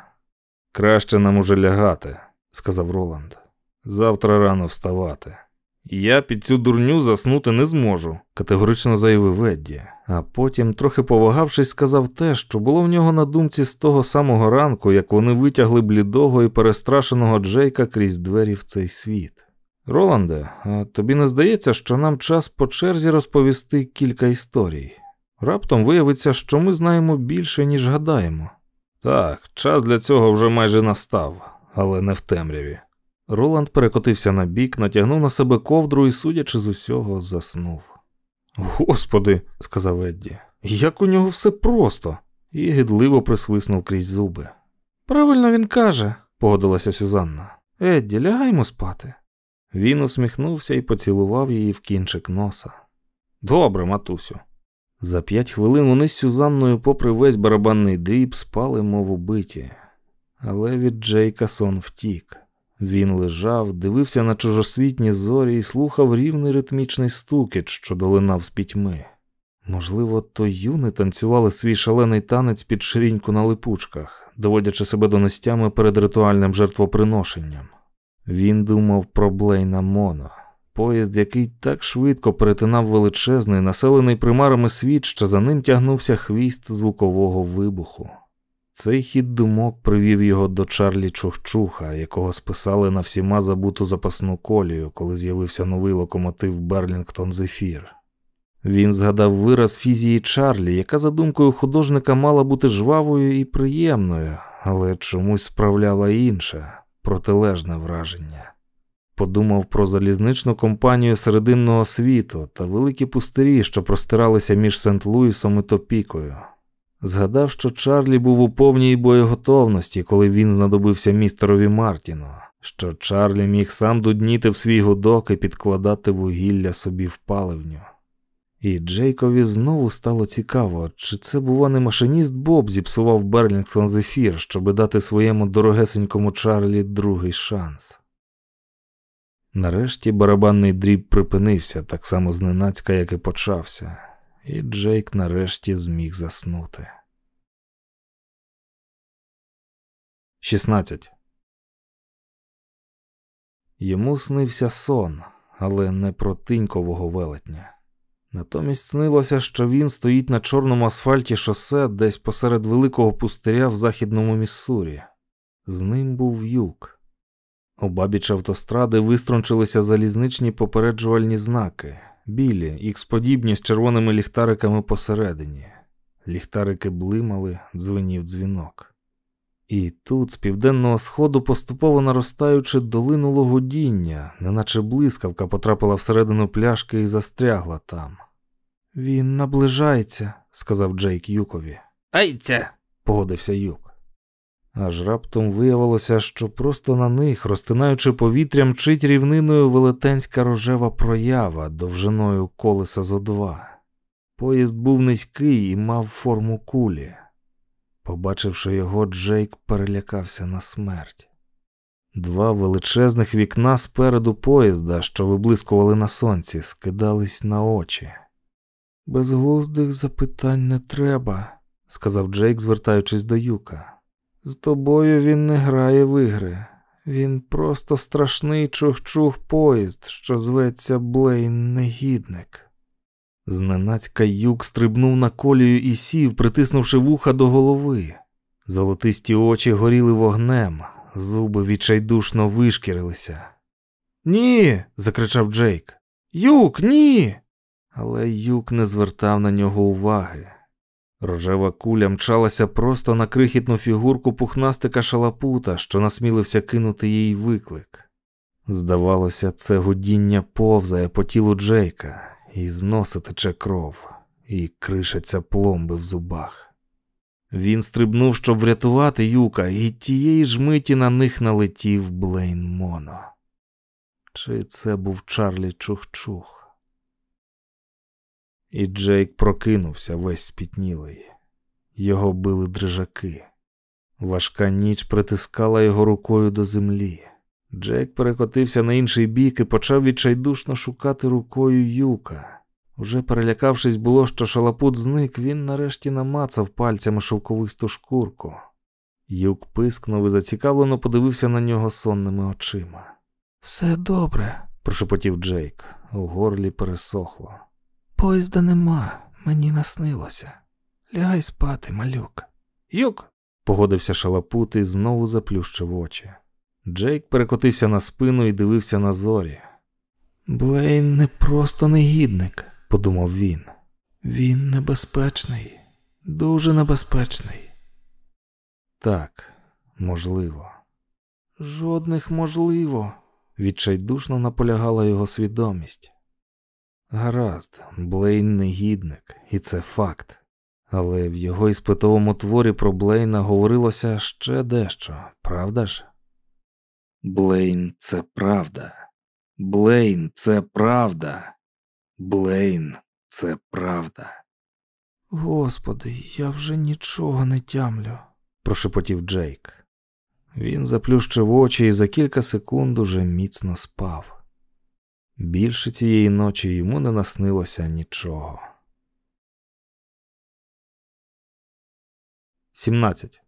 Краще нам уже лягати, сказав Роланд. Завтра рано вставати. Я під цю дурню заснути не зможу, категорично заявив Едді, а потім, трохи повагавшись, сказав те, що було в нього на думці з того самого ранку, як вони витягли блідого і перестрашеного Джейка крізь двері в цей світ. Роланде, тобі не здається, що нам час по черзі розповісти кілька історій? Раптом виявиться, що ми знаємо більше, ніж гадаємо. Так, час для цього вже майже настав, але не в темряві. Роланд перекотився на бік, натягнув на себе ковдру і, судячи з усього, заснув. Господи, сказав Едді, як у нього все просто, і гидливо присвиснув крізь зуби. Правильно він каже, погодилася Сюзанна. Едді, лягаймо спати. Він усміхнувся і поцілував її в кінчик носа. Добре, матусю. За п'ять хвилин вони з Сюзанною, попри весь барабанний дріб, спали, мов убиті. Але від Джейка сон втік. Він лежав, дивився на чужосвітні зорі і слухав рівний ритмічний стукіт, що долинав з пітьми. Можливо, то юни танцювали свій шалений танець під ширіньку на липучках, доводячи себе до нестями перед ритуальним жертвоприношенням. Він думав про Блейна Моно, поїзд, який так швидко перетинав величезний, населений примарами світ, що за ним тягнувся хвіст звукового вибуху. Цей хід думок привів його до Чарлі Чухчуха, якого списали на всіма забуту запасну колію, коли з'явився новий локомотив Берлінгтон Зефір. Він згадав вираз фізії Чарлі, яка, за думкою художника, мала бути жвавою і приємною, але чомусь справляла інше, протилежне враження. Подумав про залізничну компанію серединного світу та великі пустирі, що простиралися між Сент-Луїсом і Топікою. Згадав, що Чарлі був у повній боєготовності, коли він знадобився містерові Мартіну, що Чарлі міг сам дудніти в свій гудок і підкладати вугілля собі в паливню. І Джейкові знову стало цікаво, чи це, бува, не машиніст Боб зіпсував Берлінгтон Зефір, щоби дати своєму дорогесенькому Чарлі другий шанс. Нарешті барабанний дріб припинився так само зненацька, як і почався, і Джейк нарешті зміг заснути. 16. Йому снився сон, але не про тинькового велетня. Натомість снилося, що він стоїть на чорному асфальті шосе десь посеред великого пустиря в західному Міссурі. З ним був юг. Обабіч автостради виструнчилися залізничні попереджувальні знаки, білі, ікс-подібні з червоними ліхтариками посередині. Ліхтарики блимали, дзвенів дзвінок. І тут, з південного сходу, поступово наростаючи, долинуло гудіння, неначе блискавка потрапила всередину пляшки і застрягла там. Він наближається, сказав Джейк Юкові. Айця. погодився Юк. Аж раптом виявилося, що просто на них, розтинаючи повітря, мчить рівниною велетенська рожева проява довжиною колеса зо два. Поїзд був низький і мав форму кулі. Побачивши його, Джейк перелякався на смерть. Два величезних вікна спереду поїзда, що виблискували на сонці, скидались на очі. Безглуздих запитань не треба, сказав Джейк, звертаючись до Юка. З тобою він не грає в ігри. Він просто страшний чух-чух поїзд, що зветься Блейн Негідник. Зненацька юк стрибнув на колію і сів, притиснувши вуха до голови. Золотисті очі горіли вогнем, зуби відчайдушно вишкірилися. Ні. закричав Джейк. Юк, ні. Але юк не звертав на нього уваги. Рожева куля мчалася просто на крихітну фігурку пухнастика шалапута, що насмілився кинути їй виклик. Здавалося, це гудіння повзає по тілу Джейка, і з носа тече кров, і кришаться пломби в зубах. Він стрибнув, щоб врятувати юка, і тієї ж миті на них налетів Блейн Моно. Чи це був Чарлі Чух-Чух? І Джейк прокинувся весь спітнілий. Його били дрижаки. Важка ніч притискала його рукою до землі. Джейк перекотився на інший бік і почав відчайдушно шукати рукою юка. Уже перелякавшись було, що шалапут зник, він нарешті намацав пальцями шовковисту шкурку. Юк пискнув і зацікавлено подивився на нього сонними очима. Все добре, прошепотів Джейк. У горлі пересохло. Поїзда нема, мені наснилося. Лягай спати, малюк. Юк. погодився шалапут і знову заплющив очі. Джейк перекотився на спину і дивився на зорі. Блейн не просто негідник, подумав він. Він небезпечний, дуже небезпечний. Так, можливо. Жодних можливо, відчайдушно наполягала його свідомість. Гаразд, Блейн негідник, і це факт. Але в його іспитовому творі про Блейна говорилося ще дещо, правда ж? Блейн це правда. Блейн це правда. Блейн це правда. Господи, я вже нічого не тямлю, прошепотів Джейк. Він заплющив очі і за кілька секунд уже міцно спав. Більше цієї ночі йому не наснилося нічого. 17.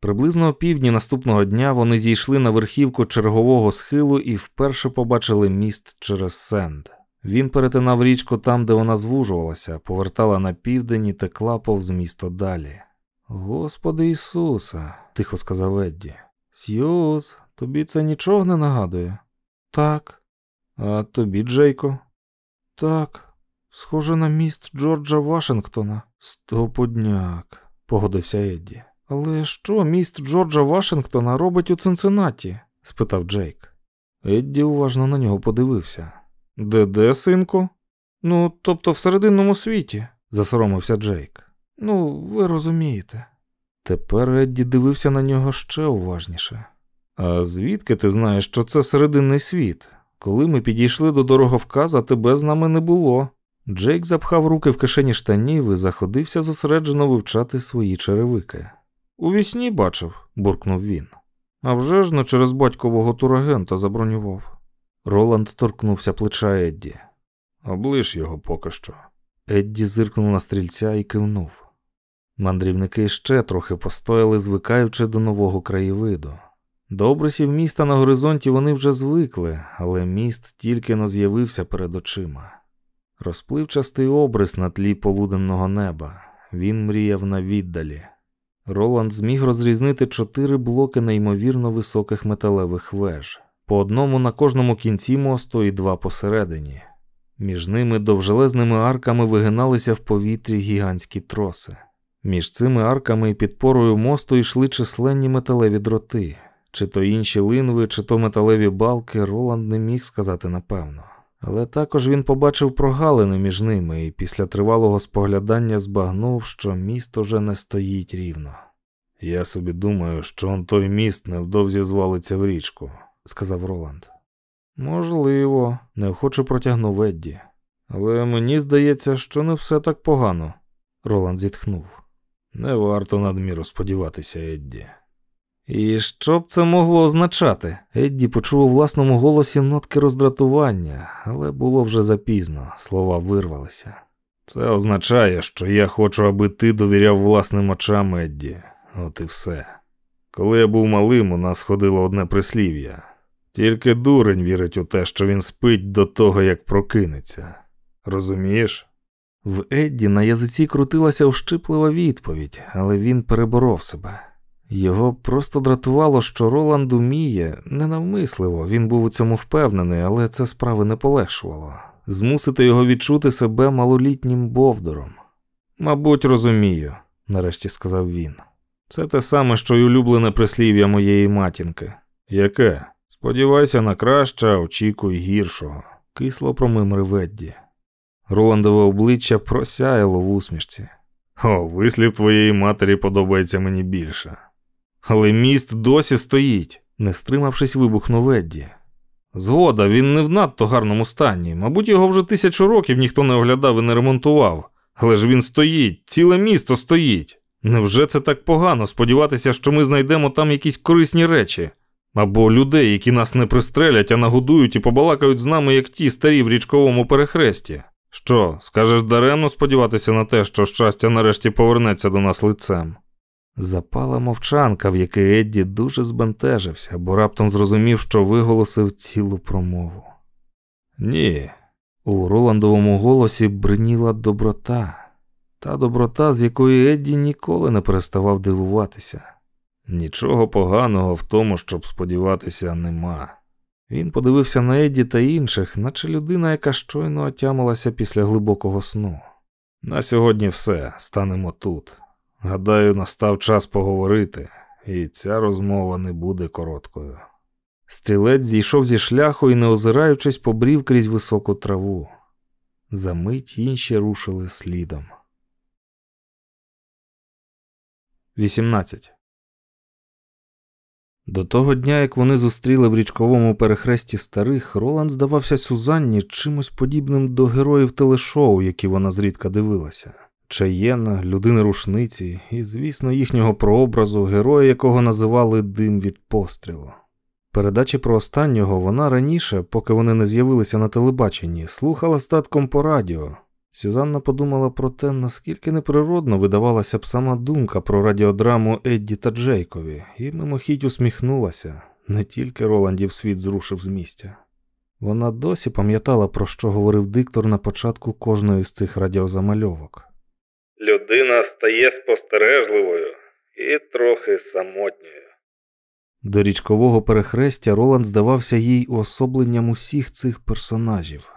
Приблизно о півдні наступного дня вони зійшли на верхівку чергового схилу і вперше побачили міст через Сенд. Він перетинав річку там, де вона звужувалася, повертала на південь і текла повз місто далі. Господи Ісуса, тихо сказав Едді. Сьюз, тобі це нічого не нагадує? Так. А тобі, Джейко? Так. Схоже на міст Джорджа Вашингтона. Стопудняк, погодився Едді. Але що міст Джорджа Вашингтона робить у Цинциннаті? спитав Джейк. Едді уважно на нього подивився. Де де, синку? Ну, тобто в серединному світі, засоромився Джейк. Ну, ви розумієте. Тепер Едді дивився на нього ще уважніше. А звідки ти знаєш, що це серединний світ? Коли ми підійшли до дороговказа, тебе з нами не було. Джейк запхав руки в кишені штанів і заходився зосереджено вивчати свої черевики. У вісні бачив, буркнув він. «А вже ж не через батькового турагента забронював. Роланд торкнувся плеча Едді. Оближ його поки що. Едді зиркнув на стрільця і кивнув. Мандрівники ще трохи постояли, звикаючи до нового краєвиду. До обрисів міста на горизонті вони вже звикли, але міст тільки но з'явився перед очима. Розпливчастий обрис на тлі полуденного неба. Він мріяв на віддалі. Роланд зміг розрізнити чотири блоки неймовірно високих металевих веж, по одному на кожному кінці мосту і два посередині. Між ними довжелезними арками вигиналися в повітрі гігантські троси. Між цими арками і підпорою мосту йшли численні металеві дроти, чи то інші линви, чи то металеві балки, Роланд не міг сказати напевно. Але також він побачив прогалини між ними і після тривалого споглядання збагнув, що міст уже не стоїть рівно. Я собі думаю, що он той міст невдовзі звалиться в річку, сказав Роланд. Можливо, неохоче протягнув Едді. Але мені здається, що не все так погано. Роланд зітхнув. Не варто надміру сподіватися, Едді. І що б це могло означати? Едді почув у власному голосі нотки роздратування, але було вже запізно, слова вирвалися. Це означає, що я хочу, аби ти довіряв власним очам, Едді. От і все. Коли я був малим, у нас ходило одне прислів'я. Тільки дурень вірить у те, що він спить до того, як прокинеться. Розумієш? В Едді на язиці крутилася ущиплива відповідь, але він переборов себе. Його просто дратувало, що Роланд уміє, ненавмисливо, він був у цьому впевнений, але це справи не полегшувало. Змусити його відчути себе малолітнім бовдором. Мабуть, розумію, нарешті сказав він. Це те саме, що й улюблене прислів'я моєї матінки. Яке? Сподівайся на краще, очікуй гіршого, кисло промимрив Едді. Роландове обличчя просяяло в усмішці. О, вислів твоєї матері подобається мені більше. Але міст досі стоїть, не стримавшись, вибухнув Едді. Згода, він не в надто гарному стані. Мабуть, його вже тисячу років ніхто не оглядав і не ремонтував. Але ж він стоїть, ціле місто стоїть. Невже це так погано сподіватися, що ми знайдемо там якісь корисні речі? Або людей, які нас не пристрелять, а нагодують і побалакають з нами, як ті старі в річковому перехресті? Що, скажеш даремно сподіватися на те, що щастя нарешті повернеться до нас лицем? Запала мовчанка, в якій Едді дуже збентежився, бо раптом зрозумів, що виголосив цілу промову. Ні, у Роландовому голосі бриніла доброта, та доброта, з якої Едді ніколи не переставав дивуватися. Нічого поганого в тому, щоб сподіватися, нема. Він подивився на Едді та інших, наче людина, яка щойно отямилася після глибокого сну. На сьогодні все, станемо тут. Гадаю, настав час поговорити, і ця розмова не буде короткою. Стрілець зійшов зі шляху і, не озираючись, побрів крізь високу траву. Замить інші рушили слідом. 18. До того дня, як вони зустріли в річковому перехресті старих, Роланд здавався Сюзанні чимось подібним до героїв телешоу, які вона зрідка дивилася. Чаєна, людини рушниці і, звісно, їхнього прообразу, героя, якого називали дим від пострілу. Передачі про останнього вона раніше, поки вони не з'явилися на телебаченні, слухала статком по радіо. Сюзанна подумала про те, наскільки неприродно видавалася б сама думка про радіодраму Едді та Джейкові, і мимохідь усміхнулася, не тільки Роландів світ зрушив з місця. Вона досі пам'ятала, про що говорив диктор на початку кожної з цих радіозамальовок. Людина стає спостережливою і трохи самотньою. До річкового перехрестя Роланд здавався їй уособленням усіх цих персонажів.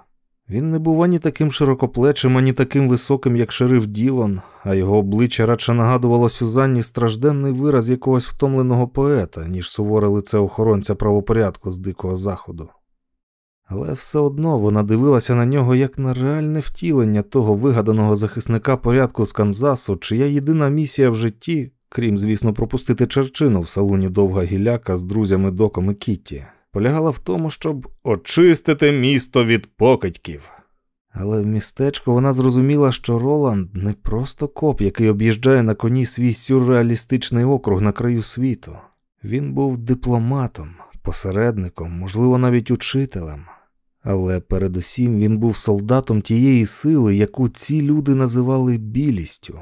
Він не був ані таким широкоплечим, ані таким високим, як шериф Ділон, а його обличчя радше нагадувало Сюзанні стражденний вираз якогось втомленого поета, ніж суворе лице охоронця правопорядку з Дикого Заходу. Але все одно вона дивилася на нього як на реальне втілення того вигаданого захисника порядку з Канзасу, чия єдина місія в житті, крім, звісно, пропустити черчину в салоні довга гіляка з друзями Доком і Кітті, полягала в тому, щоб очистити місто від покидьків. Але в містечку вона зрозуміла, що Роланд не просто коп, який об'їжджає на коні свій сюрреалістичний округ на краю світу. Він був дипломатом, посередником, можливо, навіть учителем. Але передусім він був солдатом тієї сили, яку ці люди називали білістю.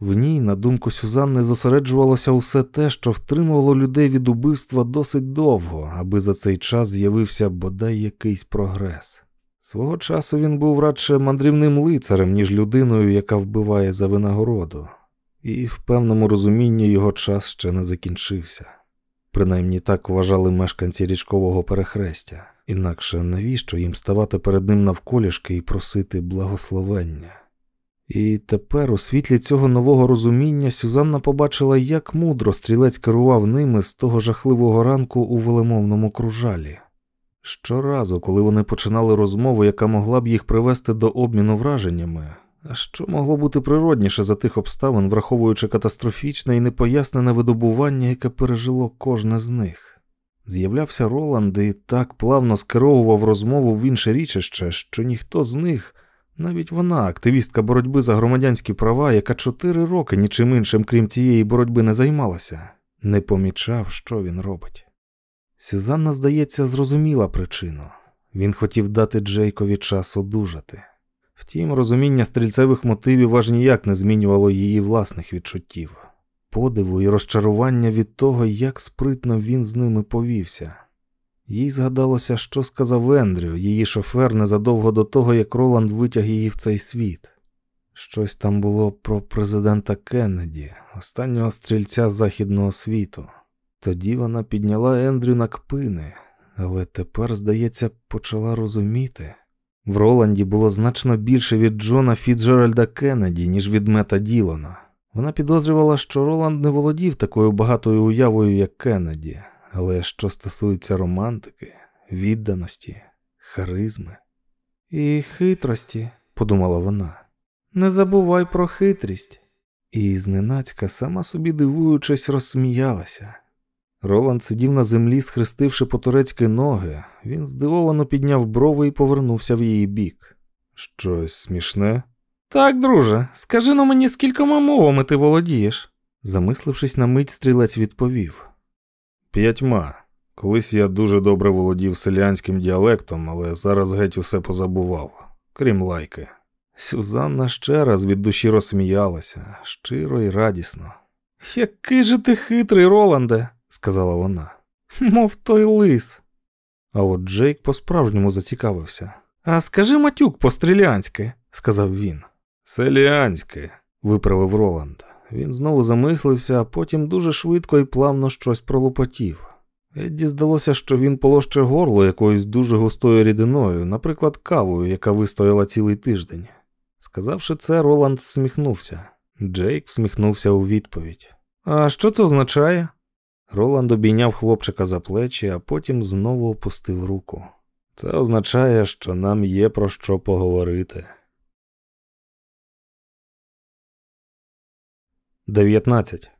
В ній, на думку Сюзанни, зосереджувалося усе те, що втримувало людей від убивства досить довго, аби за цей час з'явився бодай якийсь прогрес. Свого часу він був радше мандрівним лицарем, ніж людиною, яка вбиває за винагороду, і в певному розумінні його час ще не закінчився. Принаймні так вважали мешканці річкового перехрестя, інакше навіщо їм ставати перед ним навколішки і просити благословення? І тепер, у світлі цього нового розуміння, Сюзанна побачила, як мудро стрілець керував ними з того жахливого ранку у велемовному кружалі. Щоразу, коли вони починали розмову, яка могла б їх привести до обміну враженнями, а що могло бути природніше за тих обставин, враховуючи катастрофічне і непояснене видобування, яке пережило кожне з них. З'являвся Роланд і так плавно скеровував розмову в інше річище, що ніхто з них. Навіть вона, активістка боротьби за громадянські права, яка чотири роки нічим іншим, крім цієї боротьби, не займалася, не помічав, що він робить. Сюзанна, здається, зрозуміла причину він хотів дати Джейкові час одужати. Втім, розуміння стрільцевих мотивів аж ніяк не змінювало її власних відчуттів, подиву і розчарування від того, як спритно він з ними повівся. Їй згадалося, що сказав Ендрю, її шофер незадовго до того, як Роланд витяг її в цей світ. Щось там було про президента Кеннеді, останнього стрільця західного світу. Тоді вона підняла Ендрю на кпини, але тепер, здається, почала розуміти. В Роланді було значно більше від Джона Фіцджеральда Кеннеді, ніж від Мета Ділона. Вона підозрювала, що Роланд не володів такою багатою уявою, як Кеннеді. Але що стосується романтики, відданості, харизми і хитрості, подумала вона, не забувай про хитрість. І зненацька, сама собі дивуючись, розсміялася. Роланд сидів на землі, схрестивши по турецьки ноги, він здивовано підняв брови і повернувся в її бік. Щось смішне? Так, друже, скажи но мені, скількома мовами ти володієш? Замислившись на мить, стрілець відповів. П'ятьма. Колись я дуже добре володів селянським діалектом, але зараз геть усе позабував, крім лайки. Сюзанна ще раз від душі розсміялася, щиро і радісно. Який же ти хитрий, Роланде, сказала вона, мов той лис. А от Джейк по-справжньому зацікавився. А скажи матюк по-стрілянськи, сказав він. Селянське, виправив Роланд. Він знову замислився, а потім дуже швидко і плавно щось пролопотів. Едді здалося, що він полоще горло якоюсь дуже густою рідиною, наприклад, кавою, яка вистояла цілий тиждень. Сказавши це, Роланд всміхнувся. Джейк всміхнувся у відповідь. А що це означає? Роланд обійняв хлопчика за плечі, а потім знову опустив руку. Це означає, що нам є про що поговорити. 19.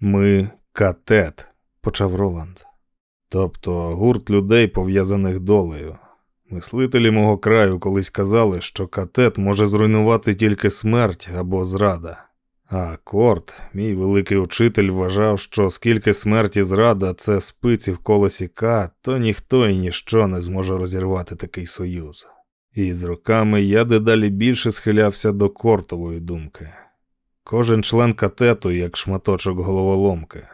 Ми катет, почав Роланд. Тобто гурт людей, пов'язаних долею. Мислителі мого краю колись казали, що катет може зруйнувати тільки смерть або зрада. А Корт, мій великий учитель, вважав, що скільки смерті зрада це спиці в колесі К, то ніхто і ніщо не зможе розірвати такий союз. І з роками я дедалі більше схилявся до кортової думки. Кожен член катету як шматочок головоломки.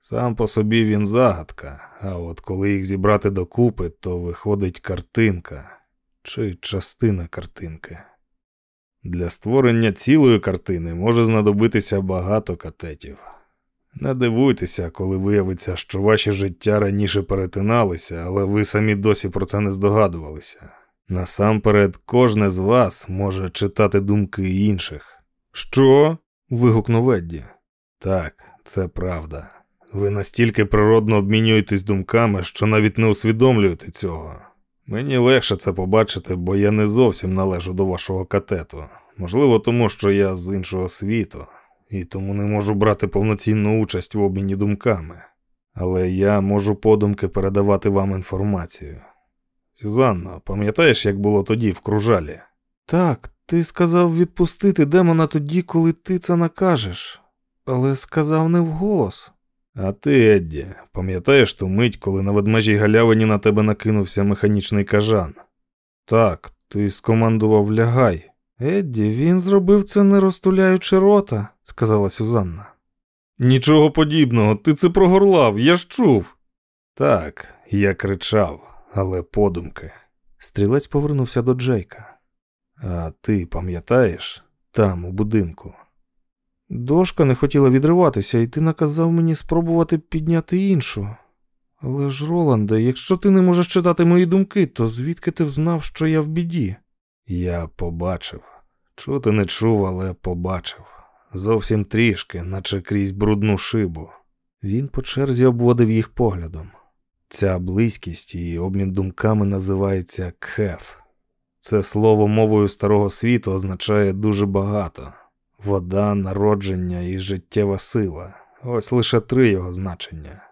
Сам по собі він загадка, а от коли їх зібрати докупи, то виходить картинка чи частина картинки. Для створення цілої картини може знадобитися багато катетів. Не дивуйтеся, коли виявиться, що ваші життя раніше перетиналися, але ви самі досі про це не здогадувалися. Насамперед, кожне з вас може читати думки інших. Що? вигукнув Едді. Так, це правда. Ви настільки природно обмінюєтесь думками, що навіть не усвідомлюєте цього. Мені легше це побачити, бо я не зовсім належу до вашого катету. Можливо, тому що я з іншого світу, і тому не можу брати повноцінну участь в обміні думками. Але я можу подумки передавати вам інформацію. Сюзанно, пам'ятаєш, як було тоді в кружалі? Так, ти сказав відпустити демона тоді, коли ти це накажеш, але сказав не вголос. А ти, Едді, пам'ятаєш ту мить, коли на ведмежій галявині на тебе накинувся механічний кажан? Так, ти скомандував лягай. Едді, він зробив це не розтуляючи рота, сказала Сюзанна. Нічого подібного, ти це прогорлав, я ж чув. Так, я кричав, але подумки. Стрілець повернувся до Джейка. А ти пам'ятаєш там, у будинку? Дошка не хотіла відриватися, і ти наказав мені спробувати підняти іншу. Але ж, Роланде, якщо ти не можеш читати мої думки, то звідки ти взнав, що я в біді? Я побачив. Чути не чув, але побачив. Зовсім трішки, наче крізь брудну шибу. Він по черзі обводив їх поглядом. Ця близькість і обмін думками називається кхеф. Це слово мовою старого світу означає дуже багато вода, народження і життєва сила. Ось лише три його значення.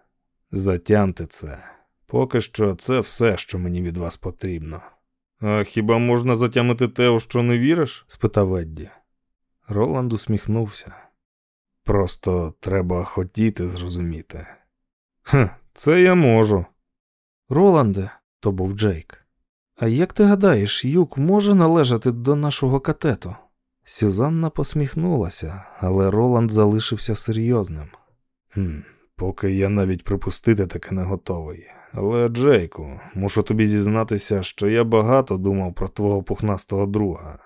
Затямте це. Поки що це все, що мені від вас потрібно. А хіба можна затямити те, у що не віриш? спитав Едді. Роланд усміхнувся. Просто треба хотіти зрозуміти. «Хм, це я можу. Роланде, то був Джейк. А як ти гадаєш, юк може належати до нашого катету? Сюзанна посміхнулася, але Роланд залишився серйозним. «Хм, Поки я навіть припустити таке не готовий. Але, Джейку, мушу тобі зізнатися, що я багато думав про твого пухнастого друга.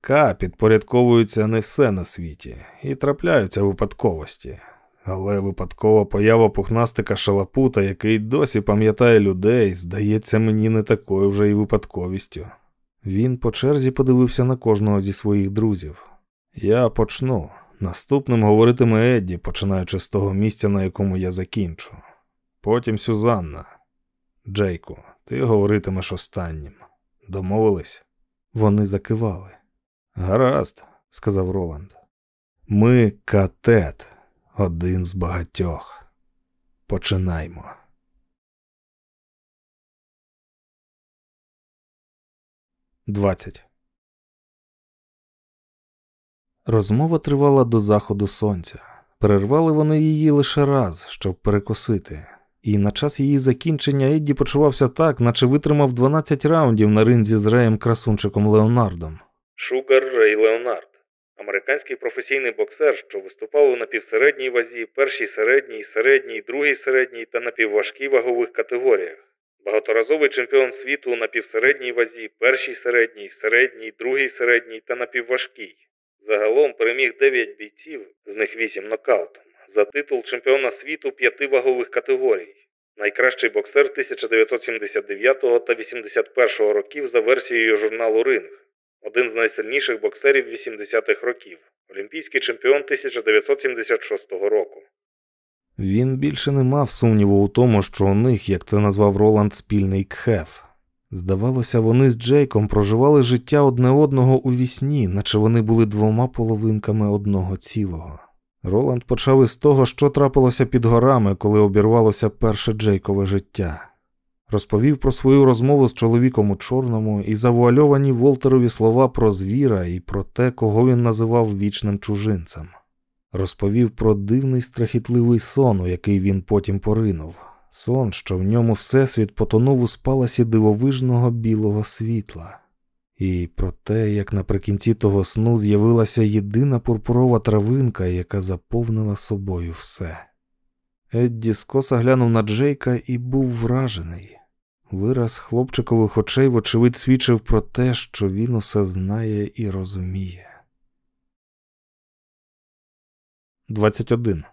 К підпорядковується не все на світі і трапляються випадковості. Але випадкова поява пухнастика шалапута, який досі пам'ятає людей, здається мені не такою вже й випадковістю. Він по черзі подивився на кожного зі своїх друзів. Я почну. Наступним говоритиме Едді, починаючи з того місця, на якому я закінчу. Потім Сюзанна. Джейку, ти говоритимеш останнім. Домовились? Вони закивали. Гаразд, сказав Роланд. Ми катет один з багатьох. Починаймо. Двадцять. Розмова тривала до заходу сонця. Перервали вони її лише раз, щоб перекусити. І на час її закінчення Едді почувався так, наче витримав 12 раундів на ринзі з Реєм Красунчиком Леонардом. Шугар Рей Леонард американський професійний боксер, що виступав у напівсередній вазі, першій середній, середній, другій середній та напівважкій вагових категоріях. Багаторазовий чемпіон світу у напівсередній вазі, першій середній, середній, другій середній та напівважкій. Загалом переміг 9 бійців, з них 8 нокаутом, за титул чемпіона світу п'яти вагових категорій. Найкращий боксер 1979 та 81 років за версією журналу Ринг, один з найсильніших боксерів 80-х років, олімпійський чемпіон 1976 року. Він більше не мав сумніву у тому, що у них, як це назвав Роланд, спільний кхеф. Здавалося, вони з Джейком проживали життя одне одного у вісні, наче вони були двома половинками одного цілого. Роланд почав із того, що трапилося під горами, коли обірвалося перше Джейкове життя. Розповів про свою розмову з чоловіком у чорному і завуальовані Волтерові слова про звіра і про те, кого він називав вічним чужинцем. Розповів про дивний страхітливий сон, у який він потім поринув, сон, що в ньому Всесвіт потонув у спаласі дивовижного білого світла і про те, як наприкінці того сну з'явилася єдина пурпурова травинка, яка заповнила собою все. Едді скоса глянув на Джейка і був вражений. Вираз хлопчикових очей, вочевидь, свідчив про те, що він усе знає і розуміє. 21.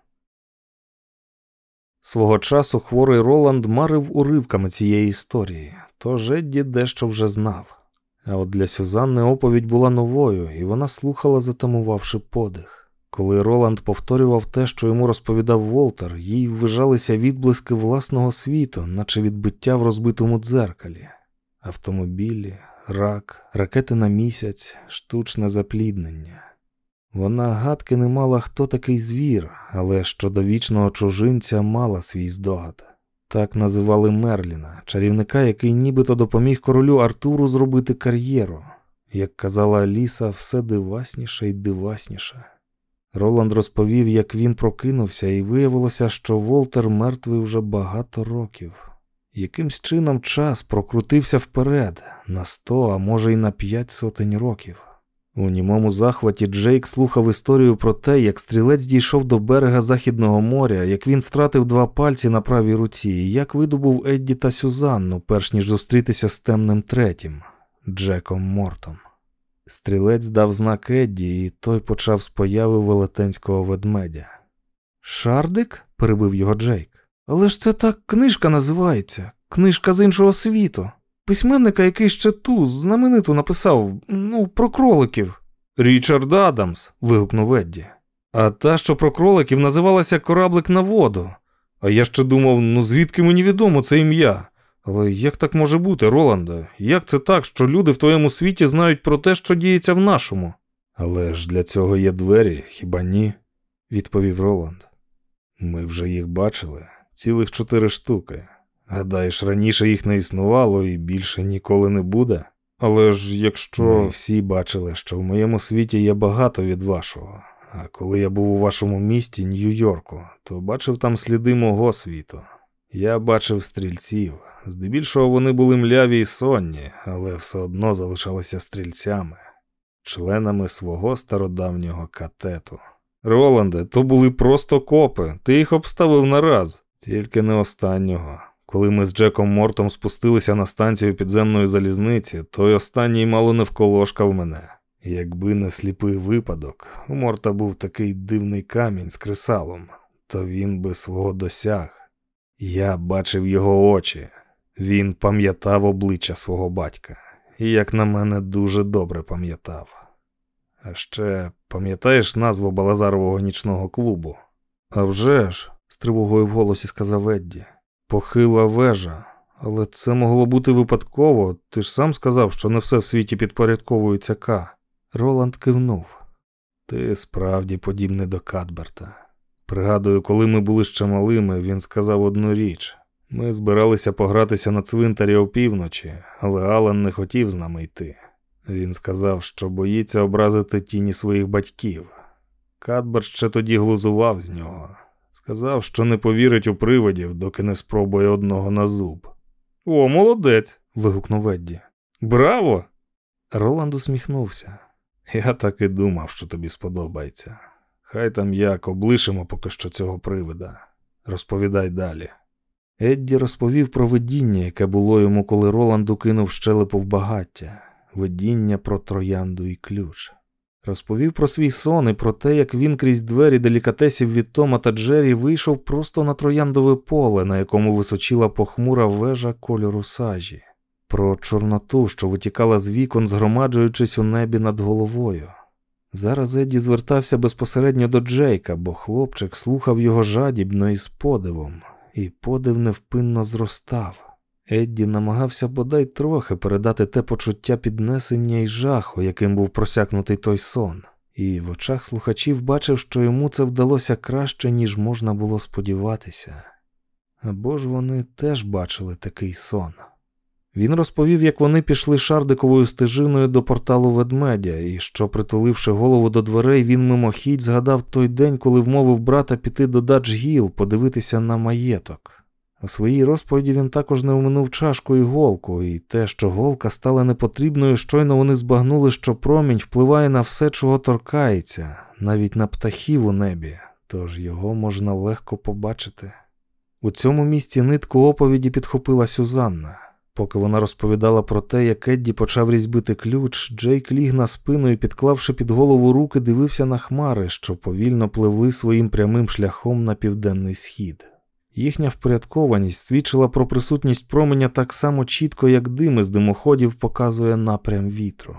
Свого часу хворий Роланд марив уривками цієї історії, тож Едді дещо вже знав. А от для Сюзанни оповідь була новою, і вона слухала, затамувавши подих. Коли Роланд повторював те, що йому розповідав Волтер, їй ввижалися відблиски власного світу, наче відбиття в розбитому дзеркалі, автомобілі, рак, ракети на місяць, штучне запліднення. Вона гадки не мала, хто такий звір, але щодо вічного чужинця мала свій здогад. Так називали Мерліна, чарівника, який нібито допоміг королю Артуру зробити кар'єру. Як казала Аліса, все дивасніше і дивасніше. Роланд розповів, як він прокинувся, і виявилося, що Волтер мертвий вже багато років. Якимсь чином час прокрутився вперед на сто, а може й на п'ять сотень років. У німому захваті Джейк слухав історію про те, як стрілець дійшов до берега Західного моря, як він втратив два пальці на правій руці, і як видобув Едді та Сюзанну, перш ніж зустрітися з темним третім Джеком Мортом. Стрілець дав знак Едді, і той почав з появи велетенського ведмедя. Шардик? перебив його Джейк. Але ж це так книжка називається, книжка з іншого світу. Письменника, який ще ту знамениту написав, ну, про кроликів. Річард Адамс. вигукнув Едді. А та, що про кроликів, називалася Кораблик на воду. А я ще думав, ну звідки мені відомо це ім'я? Але як так може бути, Роланда? Як це так, що люди в твоєму світі знають про те, що діється в нашому? Але ж для цього є двері, хіба ні? відповів Роланд. Ми вже їх бачили, цілих чотири штуки. Гадаєш, раніше їх не існувало і більше ніколи не буде. Але ж якщо Ми всі бачили, що в моєму світі є багато від вашого, а коли я був у вашому місті, Нью-Йорку, то бачив там сліди мого світу. Я бачив стрільців. Здебільшого вони були мляві й сонні, але все одно залишалися стрільцями, членами свого стародавнього катету. Роланде, то були просто копи, ти їх обставив нараз, тільки не останнього. Коли ми з Джеком Мортом спустилися на станцію підземної залізниці, той останній мало не вколошкав мене. Якби не сліпий випадок, у Морта був такий дивний камінь з кресалом, то він би свого досяг. Я бачив його очі, він пам'ятав обличчя свого батька, і, як на мене, дуже добре пам'ятав. А ще пам'ятаєш назву Балазарового нічного клубу? «А вже ж», – з тривогою в голосі сказав Едді. Похила вежа, але це могло бути випадково. Ти ж сам сказав, що не все в світі підпорядковується К. Роланд кивнув. Ти справді подібний до Кадберта. Пригадую, коли ми були ще малими, він сказав одну річ. Ми збиралися погратися на цвинтарі опівночі, але Алан не хотів з нами йти. Він сказав, що боїться образити тіні своїх батьків. Кадберт ще тоді глузував з нього. Сказав, що не повірить у привидів, доки не спробує одного на зуб. О, молодець. вигукнув Едді. Браво! Роланд усміхнувся. Я так і думав, що тобі сподобається. Хай там як облишимо поки що цього привида. Розповідай далі. Едді розповів про видіння, яке було йому, коли Роланд укинув щелепу в багаття, видіння про троянду і ключ. Розповів про свій сон і про те, як він крізь двері делікатесів від Тома та Джері вийшов просто на трояндове поле, на якому височила похмура вежа кольору сажі, про чорноту, що витікала з вікон, згромаджуючись у небі над головою. Зараз Едді звертався безпосередньо до Джейка, бо хлопчик слухав його жадібно і з подивом, і подив невпинно зростав. Едді намагався бодай трохи передати те почуття піднесення і жаху, яким був просякнутий той сон, і в очах слухачів бачив, що йому це вдалося краще, ніж можна було сподіватися. Або ж вони теж бачили такий сон. Він розповів, як вони пішли шардиковою стежиною до порталу ведмедя, і що, притуливши голову до дверей, він мимохідь згадав той день, коли вмовив брата піти до Дадж Гіл, подивитися на маєток. У своїй розповіді він також не оминув чашку і голку, і те, що голка стала непотрібною, щойно вони збагнули, що промінь впливає на все, чого торкається, навіть на птахів у небі, тож його можна легко побачити. У цьому місці нитку оповіді підхопила Сюзанна. Поки вона розповідала про те, як Едді почав різьбити ключ, Джейк ліг на спину і, підклавши під голову руки, дивився на хмари, що повільно пливли своїм прямим шляхом на південний схід. Їхня впорядкованість свідчила про присутність променя так само чітко, як дим із димоходів показує напрям вітру.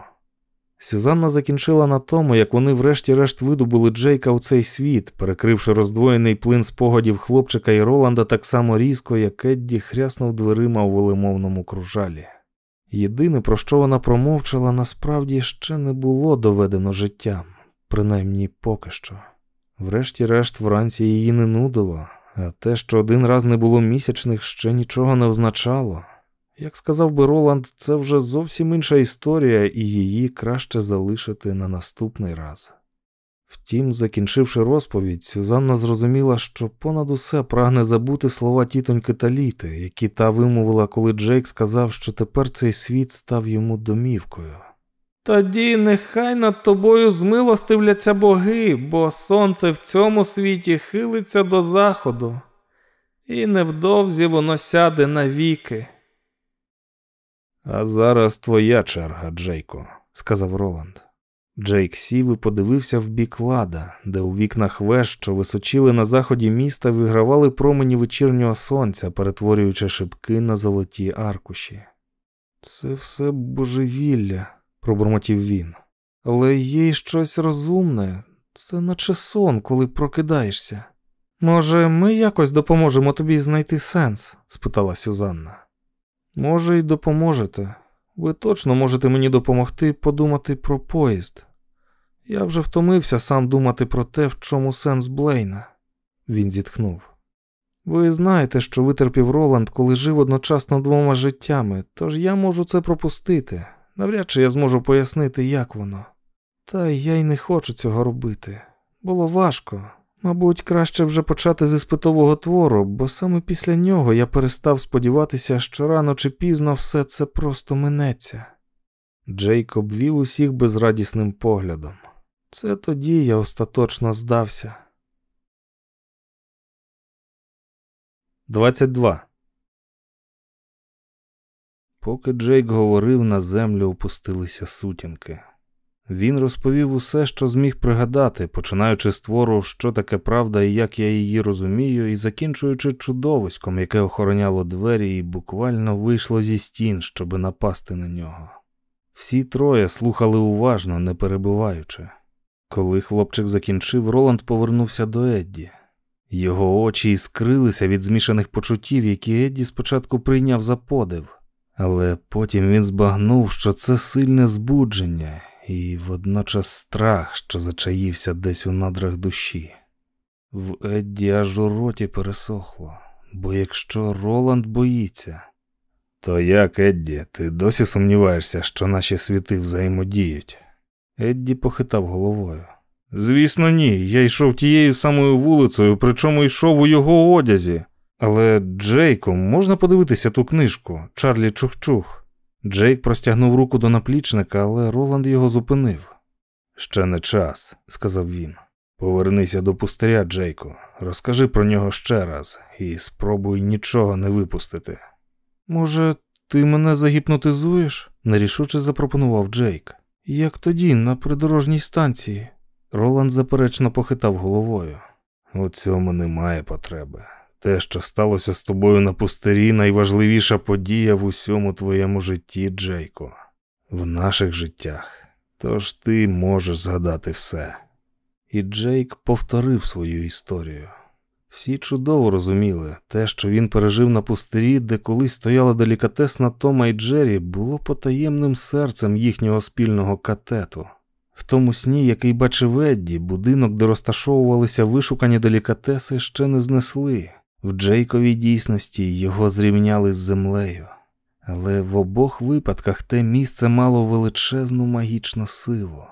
Сюзанна закінчила на тому, як вони врешті-решт видобули Джейка у цей світ, перекривши роздвоєний плин спогадів хлопчика і Роланда так само різко, як Едді хряснув дверима у велимовному кружалі. Єдине, про що вона промовчала, насправді ще не було доведено життям, принаймні поки що. Врешті-решт, вранці її не нудило, а те, що один раз не було місячних, ще нічого не означало. Як сказав би Роланд, це вже зовсім інша історія, і її краще залишити на наступний раз. Втім, закінчивши розповідь, Сюзанна зрозуміла, що понад усе прагне забути слова тітоньки Таліти, які та вимовила, коли Джейк сказав, що тепер цей світ став йому домівкою. Тоді нехай над тобою змилостивляться боги, бо сонце в цьому світі хилиться до заходу, і невдовзі воно сяде навіки. А зараз твоя черга, Джейко, сказав Роланд. Джейк сів і подивився в бік лада, де у вікнах веж, що височили на заході міста, вигравали промені вечірнього сонця, перетворюючи шибки на золоті аркуші. Це все божевілля, пробурмотів він. Але є й щось розумне, це наче сон, коли прокидаєшся. Може, ми якось допоможемо тобі знайти сенс? спитала Сюзанна. Може, й допоможете. Ви точно можете мені допомогти подумати про поїзд. Я вже втомився сам думати про те, в чому сенс Блейна. Він зітхнув. Ви знаєте, що витерпів Роланд, коли жив одночасно двома життями, тож я можу це пропустити. Навряд чи я зможу пояснити, як воно. Та я й не хочу цього робити. Було важко. Мабуть, краще вже почати з іспитового твору, бо саме після нього я перестав сподіватися, що рано чи пізно все це просто минеться. Джейк обвів усіх безрадісним поглядом. Це тоді я остаточно здався. 22. Поки Джейк говорив, на землю опустилися сутінки. Він розповів усе, що зміг пригадати, починаючи з твору, що таке правда і як я її розумію, і закінчуючи чудовиськом, яке охороняло двері і буквально вийшло зі стін, щоби напасти на нього. Всі троє слухали уважно, не перебиваючи. Коли хлопчик закінчив, Роланд повернувся до Едді. Його очі іскрилися від змішаних почуттів, які Едді спочатку прийняв за подив, але потім він збагнув, що це сильне збудження і водночас страх, що зачаївся десь у надрах душі. В Едді аж у роті пересохло, бо якщо Роланд боїться, то як, Едді, ти досі сумніваєшся, що наші світи взаємодіють? Едді похитав головою. Звісно, ні. Я йшов тією самою вулицею, причому йшов у його одязі. Але, Джейко, можна подивитися ту книжку Чарлі Чухчух. Джейк простягнув руку до наплічника, але Роланд його зупинив. Ще не час, сказав він. Повернися до пустиря, Джейку, розкажи про нього ще раз і спробуй нічого не випустити. Може, ти мене загіпнотизуєш? нерішуче запропонував Джейк. Як тоді, на придорожній станції. Роланд заперечно похитав головою. У цьому немає потреби. Те, що сталося з тобою на пустирі, найважливіша подія в усьому твоєму житті, Джейко, в наших життях. Тож ти можеш згадати все. І Джейк повторив свою історію. Всі чудово розуміли, те, що він пережив на пустирі, де колись стояла делікатесна Тома і Джері, було потаємним серцем їхнього спільного катету. В тому сні, який бачив Едді, будинок, де розташовувалися вишукані делікатеси, ще не знесли. В Джейковій дійсності його зрівняли з землею. Але в обох випадках те місце мало величезну магічну силу.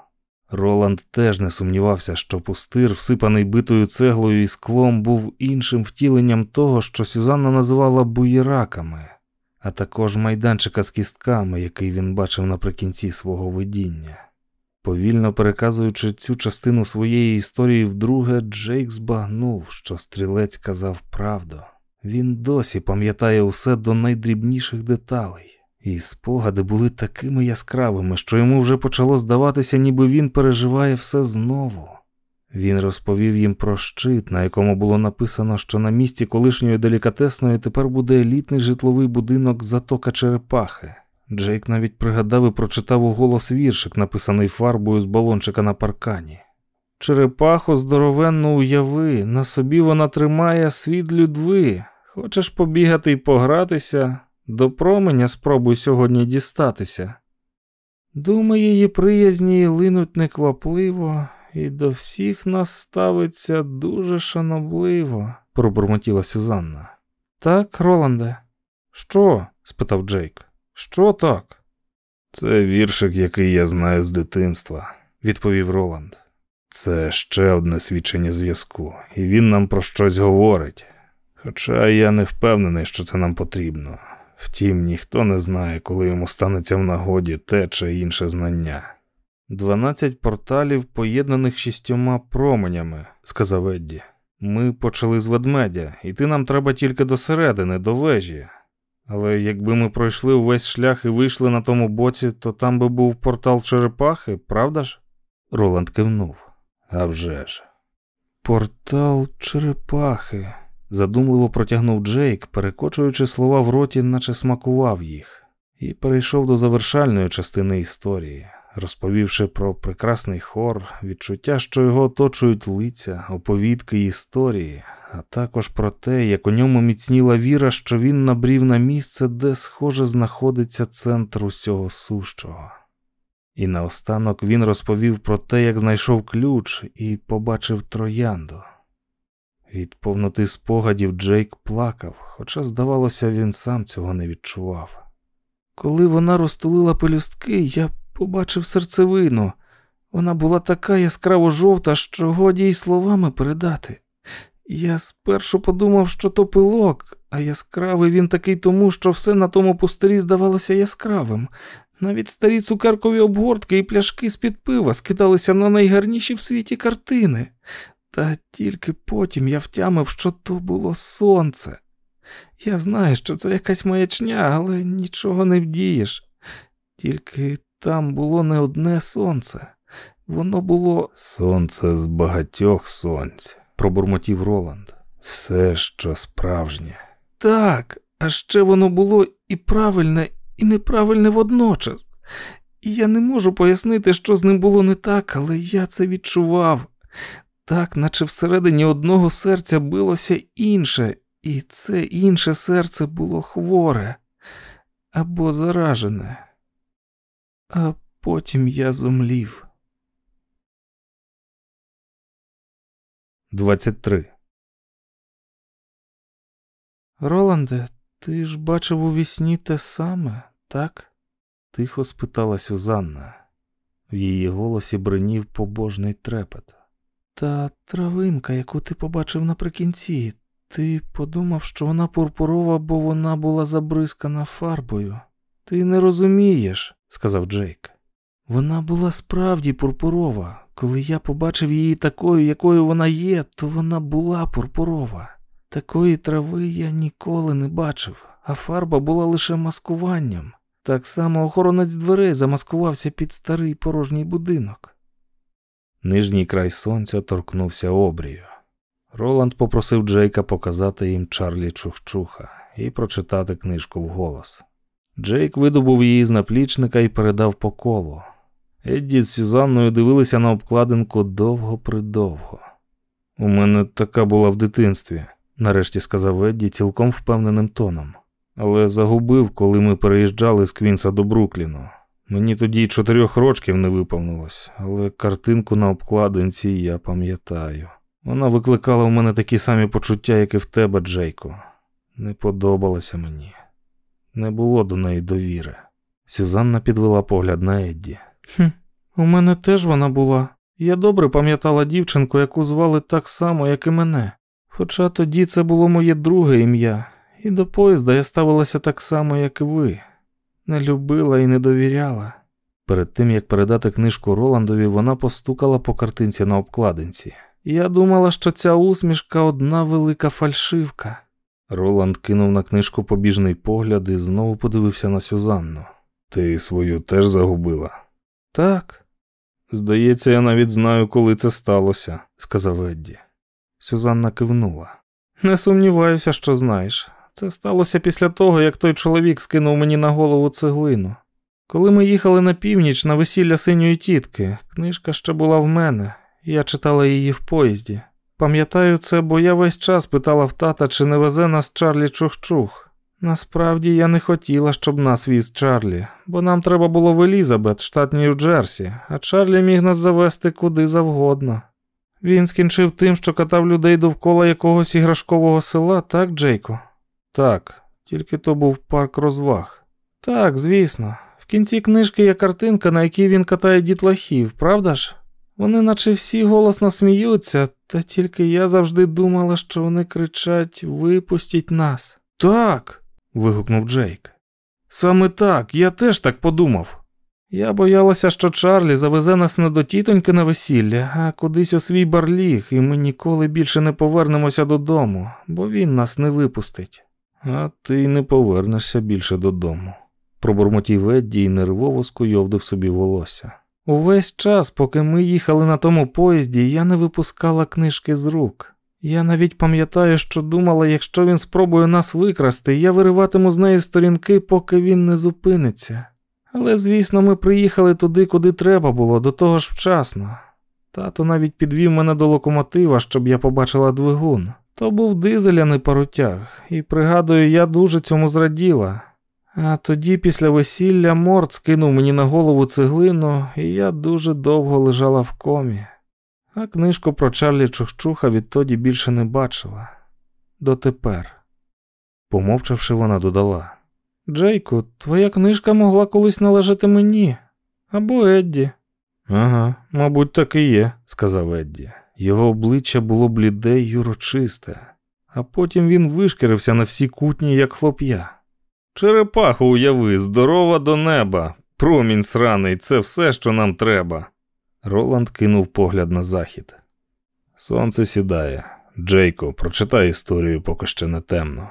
Роланд теж не сумнівався, що пустир, всипаний битою цеглою і склом, був іншим втіленням того, що Сюзанна називала буєраками, а також майданчика з кістками, який він бачив наприкінці свого видіння. Повільно переказуючи цю частину своєї історії вдруге, Джейк збагнув, що стрілець казав правду. Він досі пам'ятає усе до найдрібніших деталей, і спогади були такими яскравими, що йому вже почало здаватися, ніби він переживає все знову. Він розповів їм про щит, на якому було написано, що на місці колишньої делікатесної тепер буде елітний житловий будинок затока черепахи. Джейк навіть пригадав і прочитав у голос віршик, написаний фарбою з балончика на паркані. Черепаху здоровенно уяви, на собі вона тримає світ людви. Хочеш побігати і погратися, до променя спробуй сьогодні дістатися. Думи її приязні линуть неквапливо, і до всіх нас ставиться дуже шанобливо, пробурмотіла Сюзанна. Так, Роланде? Що? спитав Джейк. Що так? Це віршик, який я знаю з дитинства, відповів Роланд. Це ще одне свідчення зв'язку, і він нам про щось говорить. Хоча я не впевнений, що це нам потрібно. Втім, ніхто не знає, коли йому станеться в нагоді те чи інше знання. Дванадцять порталів, поєднаних шістьома променями, сказав Едді. Ми почали з ведмедя, іти нам треба тільки до середини, до вежі. Але якби ми пройшли увесь шлях і вийшли на тому боці, то там би був портал черепахи, правда ж? Роланд кивнув. «Авжеж». Портал черепахи, задумливо протягнув Джейк, перекочуючи слова в роті, наче смакував їх, і перейшов до завершальної частини історії, розповівши про прекрасний хор, відчуття, що його оточують лиця, оповідки історії, а також про те, як у ньому міцніла віра, що він набрів на місце, де, схоже, знаходиться центр усього сущого. І наостанок він розповів про те, як знайшов ключ і побачив троянду. Від повноти спогадів Джейк плакав, хоча, здавалося, він сам цього не відчував. Коли вона розтулила пелюстки, я побачив серцевину. Вона була така яскраво жовта, що годі й словами передати. Я спершу подумав, що то пилок, а яскравий він такий тому, що все на тому пустирі здавалося яскравим. Навіть старі цукеркові обгортки і пляшки з-під пива скидалися на найгарніші в світі картини. Та тільки потім я втямив, що то було сонце. Я знаю, що це якась маячня, але нічого не вдієш. Тільки там було не одне сонце, воно було сонце з багатьох сонць пробурмотів Роланд. Все, що справжнє. Так, а ще воно було і правильне, і неправильне водночас. Я не можу пояснити, що з ним було не так, але я це відчував. Так, наче всередині одного серця билося інше, і це інше серце було хворе або заражене. А потім я зумлів. 23. Роланде, ти ж бачив у вісні те саме, так? тихо спитала Сюзанна. В її голосі бринів побожний трепет. Та травинка, яку ти побачив наприкінці, ти подумав, що вона пурпурова, бо вона була забризкана фарбою. Ти не розумієш, сказав Джейк. Вона була справді пурпурова. Коли я побачив її такою, якою вона є, то вона була пурпурова. Такої трави я ніколи не бачив, а фарба була лише маскуванням. Так само охоронець дверей замаскувався під старий порожній будинок. Нижній край сонця торкнувся обрію. Роланд попросив Джейка показати їм Чарлі Чухчуха і прочитати книжку вголос. Джейк видобув її з наплічника і передав по колу. Едді з Сюзанною дивилися на обкладинку довго-придовго. У мене така була в дитинстві, нарешті сказав Едді цілком впевненим тоном. Але загубив, коли ми переїжджали з Квінса до Брукліну. Мені тоді й чотирьох рочків не виповнилось, але картинку на обкладинці я пам'ятаю. Вона викликала в мене такі самі почуття, як і в тебе, Джейко. Не подобалося мені. Не було до неї довіри. Сюзанна підвела погляд на Едді. «Хм, У мене теж вона була. Я добре пам'ятала дівчинку, яку звали так само, як і мене. Хоча тоді це було моє друге ім'я, і до поїзда я ставилася так само, як і ви. Не любила і не довіряла. Перед тим як передати книжку Роландові, вона постукала по картинці на обкладинці. Я думала, що ця усмішка одна велика фальшивка. Роланд кинув на книжку побіжний погляд і знову подивився на Сюзанну. Ти свою теж загубила? Так. Здається, я навіть знаю, коли це сталося, сказав Едді. Сюзанна кивнула. Не сумніваюся, що знаєш. Це сталося після того, як той чоловік скинув мені на голову цеглину. Коли ми їхали на північ на весілля синьої тітки, книжка ще була в мене, я читала її в поїзді. Пам'ятаю це, бо я весь час питала в тата, чи не везе нас Чарлі Чухчух. Насправді я не хотіла, щоб нас віз Чарлі, бо нам треба було в Елізабет, штат Нью-Джерсі, а Чарлі міг нас завести куди завгодно. Він скінчив тим, що катав людей довкола якогось іграшкового села, так, Джейко? Так, тільки то був парк розваг. Так, звісно. В кінці книжки є картинка, на якій він катає дітлахів, правда ж? Вони наче всі голосно сміються, та тільки я завжди думала, що вони кричать Випустіть нас. Так. Вигукнув Джейк. Саме так, я теж так подумав. Я боялася, що Чарлі завезе нас не до тітоньки на весілля, а кудись у свій барліг, і ми ніколи більше не повернемося додому, бо він нас не випустить. А ти не повернешся більше додому. Пробурмотів Едді і нервово скуйовдив собі волосся. Увесь час, поки ми їхали на тому поїзді, я не випускала книжки з рук. Я навіть пам'ятаю, що думала, якщо він спробує нас викрасти, я вириватиму з неї сторінки, поки він не зупиниться. Але, звісно, ми приїхали туди, куди треба було, до того ж вчасно. Тато навіть підвів мене до локомотива, щоб я побачила двигун. То був дизель, а не паротяг, і пригадую, я дуже цьому зраділа. А тоді, після весілля, Морд скинув мені на голову цеглину, і я дуже довго лежала в комі. А книжку про Чарлі Чухчуха відтоді більше не бачила. Дотепер. Помовчавши, вона додала. Джейку, твоя книжка могла колись належати мені або Едді. Ага, мабуть, так і є, сказав Едді. Його обличчя було бліде й урочисте, а потім він вишкірився на всі кутні, як хлоп'я. Черепаху уяви, здорова до неба, промінь сраний, це все, що нам треба. Роланд кинув погляд на захід. Сонце сідає. Джейко, прочитай історію, поки ще не темно.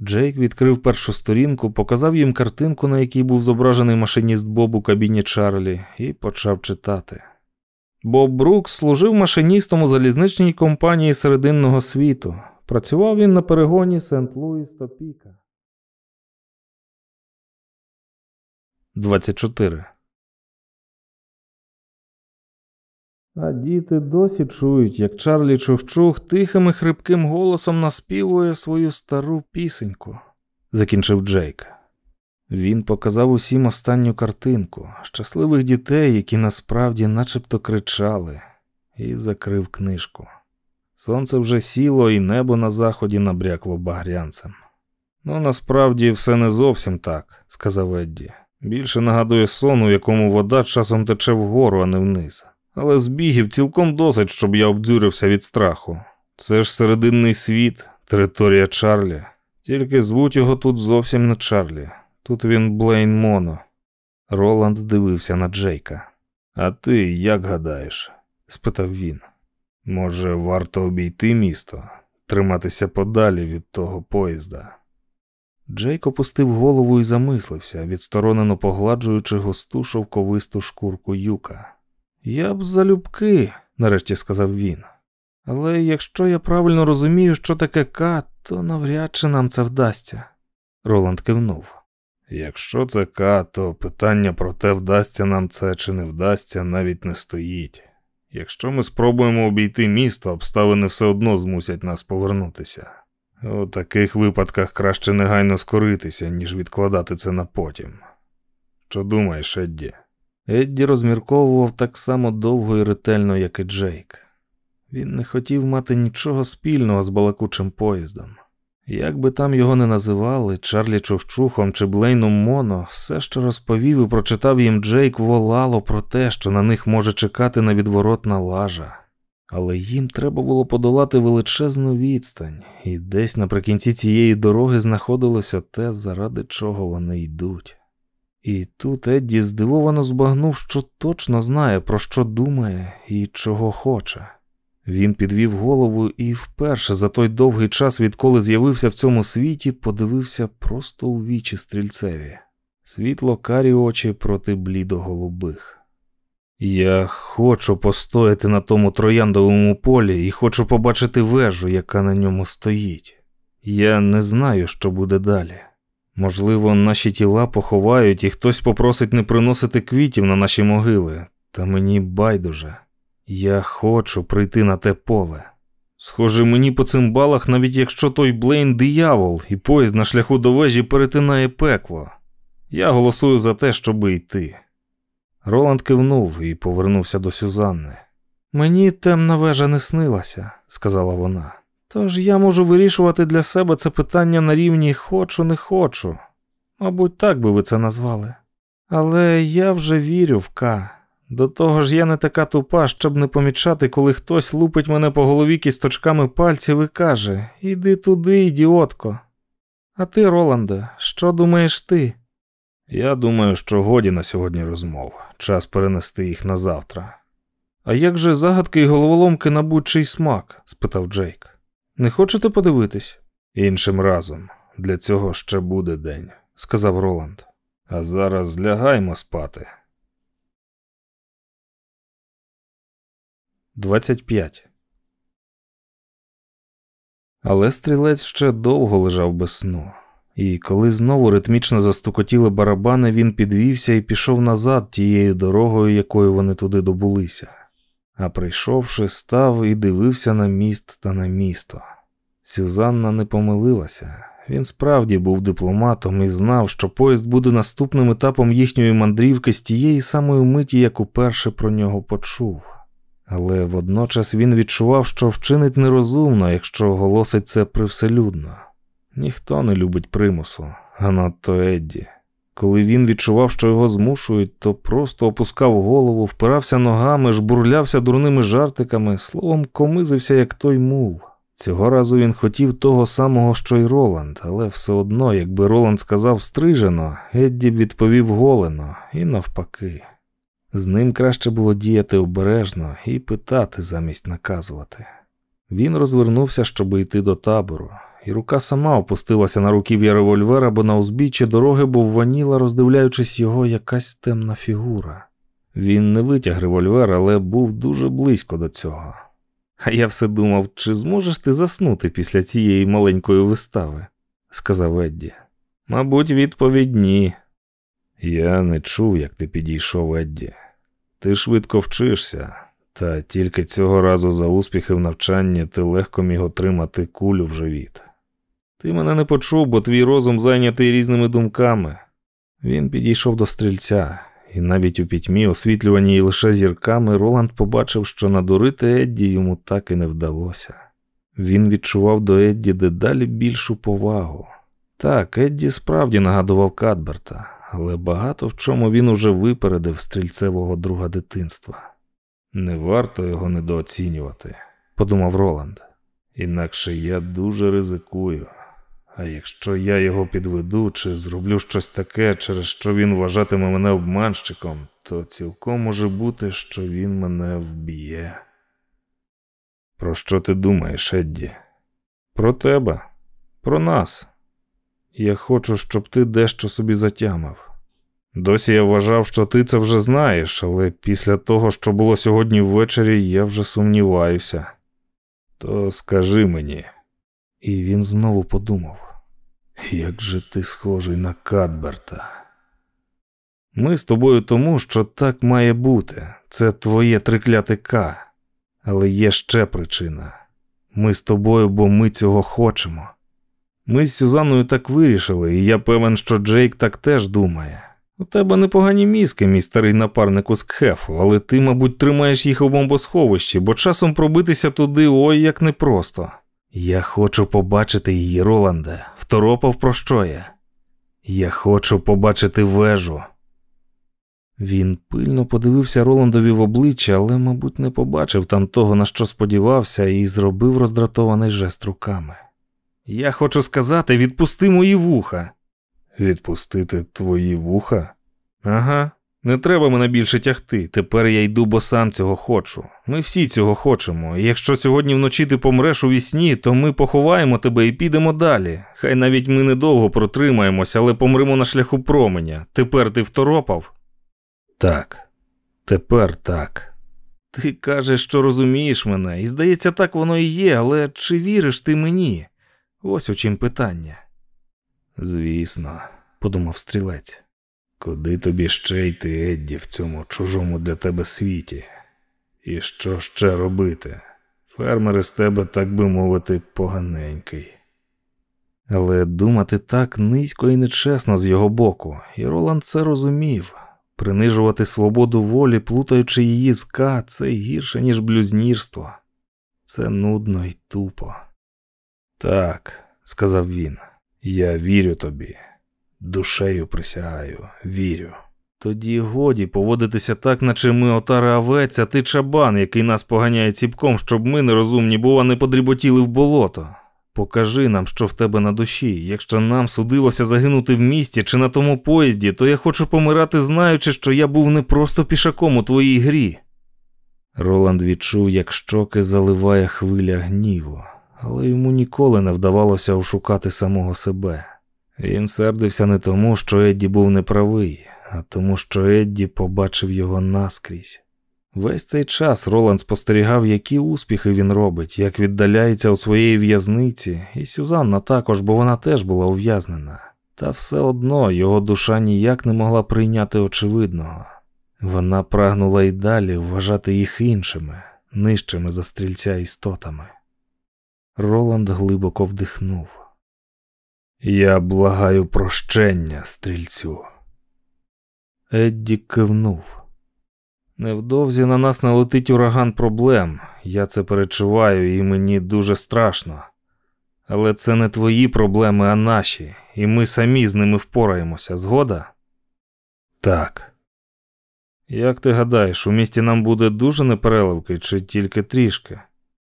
Джейк відкрив першу сторінку, показав їм картинку, на якій був зображений машиніст Боб у кабіні Чарлі, і почав читати. Боб Брукс служив машиністом у залізничній компанії серединного світу. Працював він на перегоні Сент-Луіс Топіка. 24. А діти досі чують, як Чарлі Чухчух тихим і хрипким голосом наспівує свою стару пісеньку, закінчив Джейк. Він показав усім останню картинку щасливих дітей, які насправді начебто кричали, і закрив книжку. Сонце вже сіло, і небо на заході набрякло багрянцем. Ну, насправді все не зовсім так, сказав Едді. Більше нагадує сон, у якому вода часом тече вгору, а не вниз. Але збігів цілком досить, щоб я обдзюрився від страху. Це ж серединний світ, територія Чарлі. Тільки звуть його тут зовсім не Чарлі. Тут він Блейн Моно. Роланд дивився на Джейка. А ти як гадаєш? спитав він. Може, варто обійти місто, триматися подалі від того поїзда? Джейк опустив голову і замислився, відсторонено погладжуючи густу шовковисту шкурку юка. Я б залюбки, нарешті сказав він. Але якщо я правильно розумію, що таке К, то навряд чи нам це вдасться. Роланд кивнув. Якщо це К, то питання про те, вдасться нам це чи не вдасться, навіть не стоїть. Якщо ми спробуємо обійти місто, обставини все одно змусять нас повернутися. У таких випадках краще негайно скоритися, ніж відкладати це на потім. Що думаєш, Едді? Едді розмірковував так само довго і ретельно, як і Джейк. Він не хотів мати нічого спільного з балакучим поїздом. Як би там його не називали, Чарлі Чухчухом чи Блейном Моно, все, що розповів і прочитав їм Джейк, волало про те, що на них може чекати на відворотна лажа. Але їм треба було подолати величезну відстань, і десь наприкінці цієї дороги знаходилося те, заради чого вони йдуть. І тут Едді здивовано збагнув, що точно знає, про що думає і чого хоче. Він підвів голову і вперше за той довгий час, відколи з'явився в цьому світі, подивився просто у вічі стрільцеві, світло карі очі проти блідо-голубих. Я хочу постояти на тому трояндовому полі і хочу побачити вежу, яка на ньому стоїть. Я не знаю, що буде далі. Можливо, наші тіла поховають і хтось попросить не приносити квітів на наші могили, та мені байдуже. Я хочу прийти на те поле. Схоже, мені по цим балах, навіть якщо той Блейн диявол, і поїзд на шляху до вежі перетинає пекло. Я голосую за те, щоби йти. Роланд кивнув і повернувся до Сюзанни. Мені темна вежа не снилася, сказала вона. Тож я можу вирішувати для себе це питання на рівні хочу, не хочу. Мабуть, так би ви це назвали. Але я вже вірю в К. До того ж, я не така тупа, щоб не помічати, коли хтось лупить мене по голові кісточками пальців і каже Іди туди, ідіотко. А ти, Роланде, що думаєш ти? Я думаю, що годі на сьогодні розмов. Час перенести їх на завтра. А як же загадки і головоломки на будь-чий смак? спитав Джейк. Не хочете подивитись? Іншим разом. Для цього ще буде день, сказав Роланд. А зараз лягаймо спати. 25. Але стрілець ще довго лежав без сну, і коли знову ритмічно застукотіли барабани, він підвівся і пішов назад тією дорогою, якою вони туди добулися. А прийшовши, став і дивився на міст та на місто. Сюзанна не помилилася. Він справді був дипломатом і знав, що поїзд буде наступним етапом їхньої мандрівки з тієї самої миті, як уперше про нього почув. Але водночас він відчував, що вчинить нерозумно, якщо оголосить це привселюдно. Ніхто не любить примусу, а надто Едді. Коли він відчував, що його змушують, то просто опускав голову, впирався ногами, жбурлявся дурними жартиками, словом, комизився, як той мул. Цього разу він хотів того самого, що й Роланд, але все одно, якби Роланд сказав стрижено, Едді б відповів голено, і навпаки. З ним краще було діяти обережно і питати замість наказувати. Він розвернувся, щоб йти до табору, і рука сама опустилася на руків'я револьвера, бо на узбіччі дороги бовваніла, роздивляючись його якась темна фігура. Він не витяг револьвер, але був дуже близько до цього. А я все думав, чи зможеш ти заснути після цієї маленької вистави, сказав Едді. Мабуть, відповідь ні. Я не чув, як ти підійшов, Едді. Ти швидко вчишся, та тільки цього разу за успіхи в навчанні ти легко міг отримати кулю в живіт. Ти мене не почув, бо твій розум зайнятий різними думками. Він підійшов до стрільця, і навіть у пітьмі, освітлюваній лише зірками, Роланд побачив, що надурити Едді йому так і не вдалося. Він відчував до Едді дедалі більшу повагу. Так, Едді справді нагадував Кадберта, але багато в чому він уже випередив стрільцевого друга дитинства. Не варто його недооцінювати, подумав Роланд. Інакше я дуже ризикую. А якщо я його підведу чи зроблю щось таке, через що він вважатиме мене обманщиком, то цілком може бути, що він мене вб'є. Про що ти думаєш, Едді? Про тебе, про нас. Я хочу, щоб ти дещо собі затямив. Досі я вважав, що ти це вже знаєш, але після того, що було сьогодні ввечері, я вже сумніваюся. То скажи мені. І він знову подумав, як же ти схожий на Кадберта. Ми з тобою тому, що так має бути. Це твоє трикляте К. Але є ще причина. Ми з тобою, бо ми цього хочемо. Ми з Сюзанною так вирішили, і я певен, що Джейк так теж думає. У тебе непогані мізки, мій старий напарнику з Кхефу, але ти, мабуть, тримаєш їх у бомбосховищі, бо часом пробитися туди ой як непросто. Я хочу побачити її, Роланде, второпав про що я. Я хочу побачити вежу. Він пильно подивився Роландові в обличчя, але, мабуть, не побачив там того, на що сподівався, і зробив роздратований жест руками. Я хочу сказати, відпусти мої вуха. Відпустити твої вуха? Ага, не треба мене більше тягти. Тепер я йду, бо сам цього хочу. Ми всі цього хочемо. І якщо сьогодні вночі ти помреш у вісні, то ми поховаємо тебе і підемо далі. Хай навіть ми недовго протримаємося, але помремо на шляху променя. Тепер ти второпав? Так, тепер так. Ти кажеш, що розумієш мене, і здається, так воно і є, але чи віриш ти мені? Ось у чим питання. Звісно, подумав стрілець. Куди тобі ще йти, Едді, в цьому чужому для тебе світі? І що ще робити? Фермери з тебе, так би мовити, поганенький. Але думати так низько і нечесно з його боку, і Роланд це розумів. Принижувати свободу волі, плутаючи її з К, це гірше, ніж блюзнірство. Це нудно й тупо. Так, сказав він, я вірю тобі. Душею присягаю, вірю. Тоді годі поводитися так, наче ми отара овець, а ти чабан, який нас поганяє ціпком, щоб ми нерозумні, бува, не подріботіли в болото. Покажи нам, що в тебе на душі. Якщо нам судилося загинути в місті чи на тому поїзді, то я хочу помирати, знаючи, що я був не просто пішаком у твоїй грі. Роланд відчув, як щоки заливає хвиля гніву, але йому ніколи не вдавалося ошукати самого себе. Він сердився не тому, що Едді був неправий, а тому, що Едді побачив його наскрізь. Весь цей час Роланд спостерігав, які успіхи він робить, як віддаляється у своєї в'язниці, і Сюзанна також, бо вона теж була ув'язнена. Та все одно його душа ніяк не могла прийняти очевидного. Вона прагнула й далі вважати їх іншими, нижчими за стрільця істотами. Роланд глибоко вдихнув. Я благаю прощення, стрільцю. Едді кивнув. Невдовзі на нас налетить ураган проблем. Я це перечуваю, і мені дуже страшно. Але це не твої проблеми, а наші, і ми самі з ними впораємося. Згода? Так. Як ти гадаєш, у місті нам буде дуже непереливки чи тільки трішки?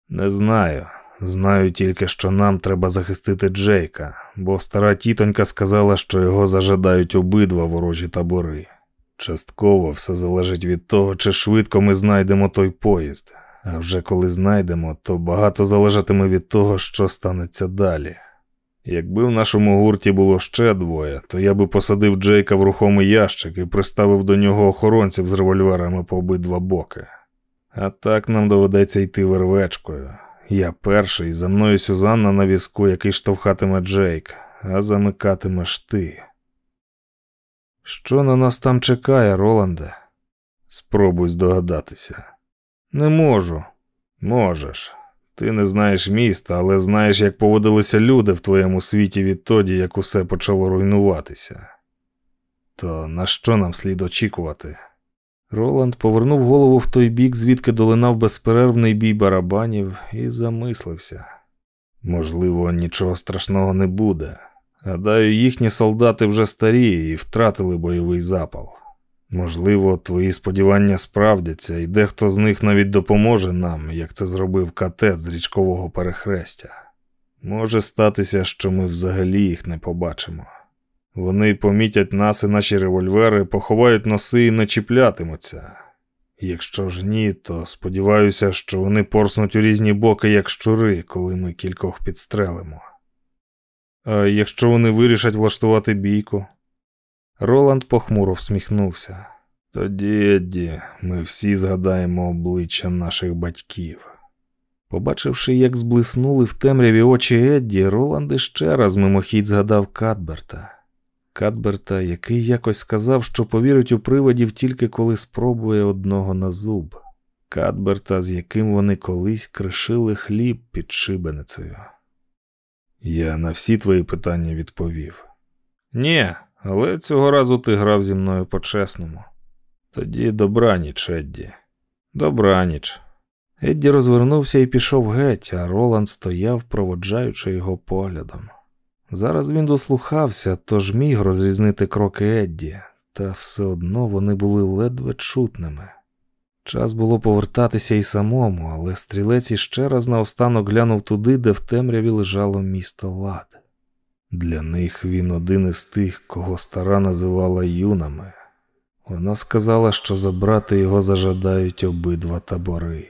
Не знаю. Знаю тільки, що нам треба захистити Джейка, бо стара тітонька сказала, що його зажадають обидва ворожі табори. Частково все залежить від того, чи швидко ми знайдемо той поїзд, а вже коли знайдемо, то багато залежатиме від того, що станеться далі. Якби в нашому гурті було ще двоє, то я би посадив Джейка в рухомий ящик і приставив до нього охоронців з револьверами по обидва боки. А так нам доведеться йти вервечкою. Я перший, за мною Сюзанна на візку, який штовхатиме Джейк, а замикатимеш ти. Що на нас там чекає, Роланде? Спробуй здогадатися. Не можу. Можеш. Ти не знаєш міста, але знаєш, як поводилися люди в твоєму світі відтоді, як усе почало руйнуватися. То на що нам слід очікувати? Роланд повернув голову в той бік, звідки долинав безперервний бій барабанів, і замислився. Можливо, нічого страшного не буде. Гадаю, їхні солдати вже старі і втратили бойовий запал. Можливо, твої сподівання справдяться, і дехто з них навіть допоможе нам, як це зробив катет з річкового перехрестя. Може статися, що ми взагалі їх не побачимо. Вони помітять нас і наші револьвери, поховають носи і не чіплятимуться. Якщо ж ні, то сподіваюся, що вони порснуть у різні боки, як щури, коли ми кількох підстрелимо. А якщо вони вирішать влаштувати бійку? Роланд похмуро всміхнувся. Тоді, Едді, ми всі згадаємо обличчя наших батьків. Побачивши, як зблиснули в темряві очі Едді, Роланд іще раз мимохідь згадав Кадберта. Кадберта, який якось сказав, що повірить у привидів тільки коли спробує одного на зуб. Кадберта, з яким вони колись кришили хліб під шибеницею. Я на всі твої питання відповів. Ні, але цього разу ти грав зі мною по-чесному. Тоді добраніч, Едді. Добраніч. Едді розвернувся і пішов геть, а Роланд стояв, проводжаючи його поглядом. Зараз він дослухався, тож міг розрізнити кроки Едді, та все одно вони були ледве чутними. Час було повертатися і самому, але стрілець іще раз наостанок глянув туди, де в темряві лежало місто лад. Для них він один із тих, кого стара називала юнами. Вона сказала, що забрати його зажадають обидва табори.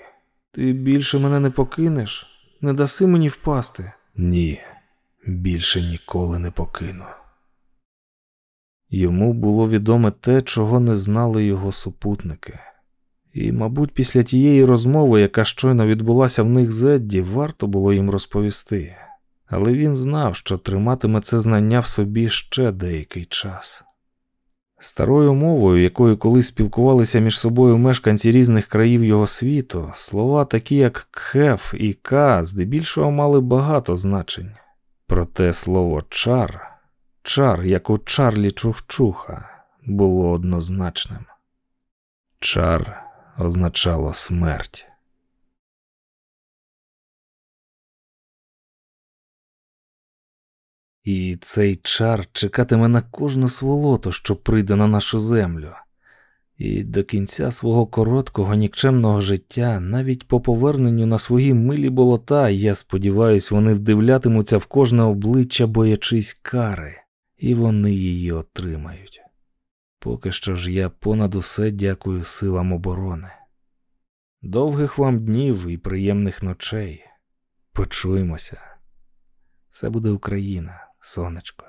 Ти більше мене не покинеш, не даси мені впасти. Ні, більше ніколи не покину. Йому було відоме те, чого не знали його супутники. І, мабуть, після тієї розмови, яка щойно відбулася в них з Едді, варто було їм розповісти, але він знав, що триматиме це знання в собі ще деякий час. Старою мовою, якою колись спілкувалися між собою мешканці різних країв його світу, слова, такі як кхеф і ка, здебільшого мали багато значень. Проте слово чар, чар, як у Чарлі Чухчуха, було однозначним. Чар означало смерть. І цей чар чекатиме на кожну сволоту, що прийде на нашу землю. І до кінця свого короткого нікчемного життя, навіть по поверненню на свої милі болота, я сподіваюся, вони вдивлятимуться в кожне обличчя, боячись кари, і вони її отримають. Поки що ж я понад усе дякую силам оборони. Довгих вам днів і приємних ночей. Почуємося. Все буде Україна, сонечко.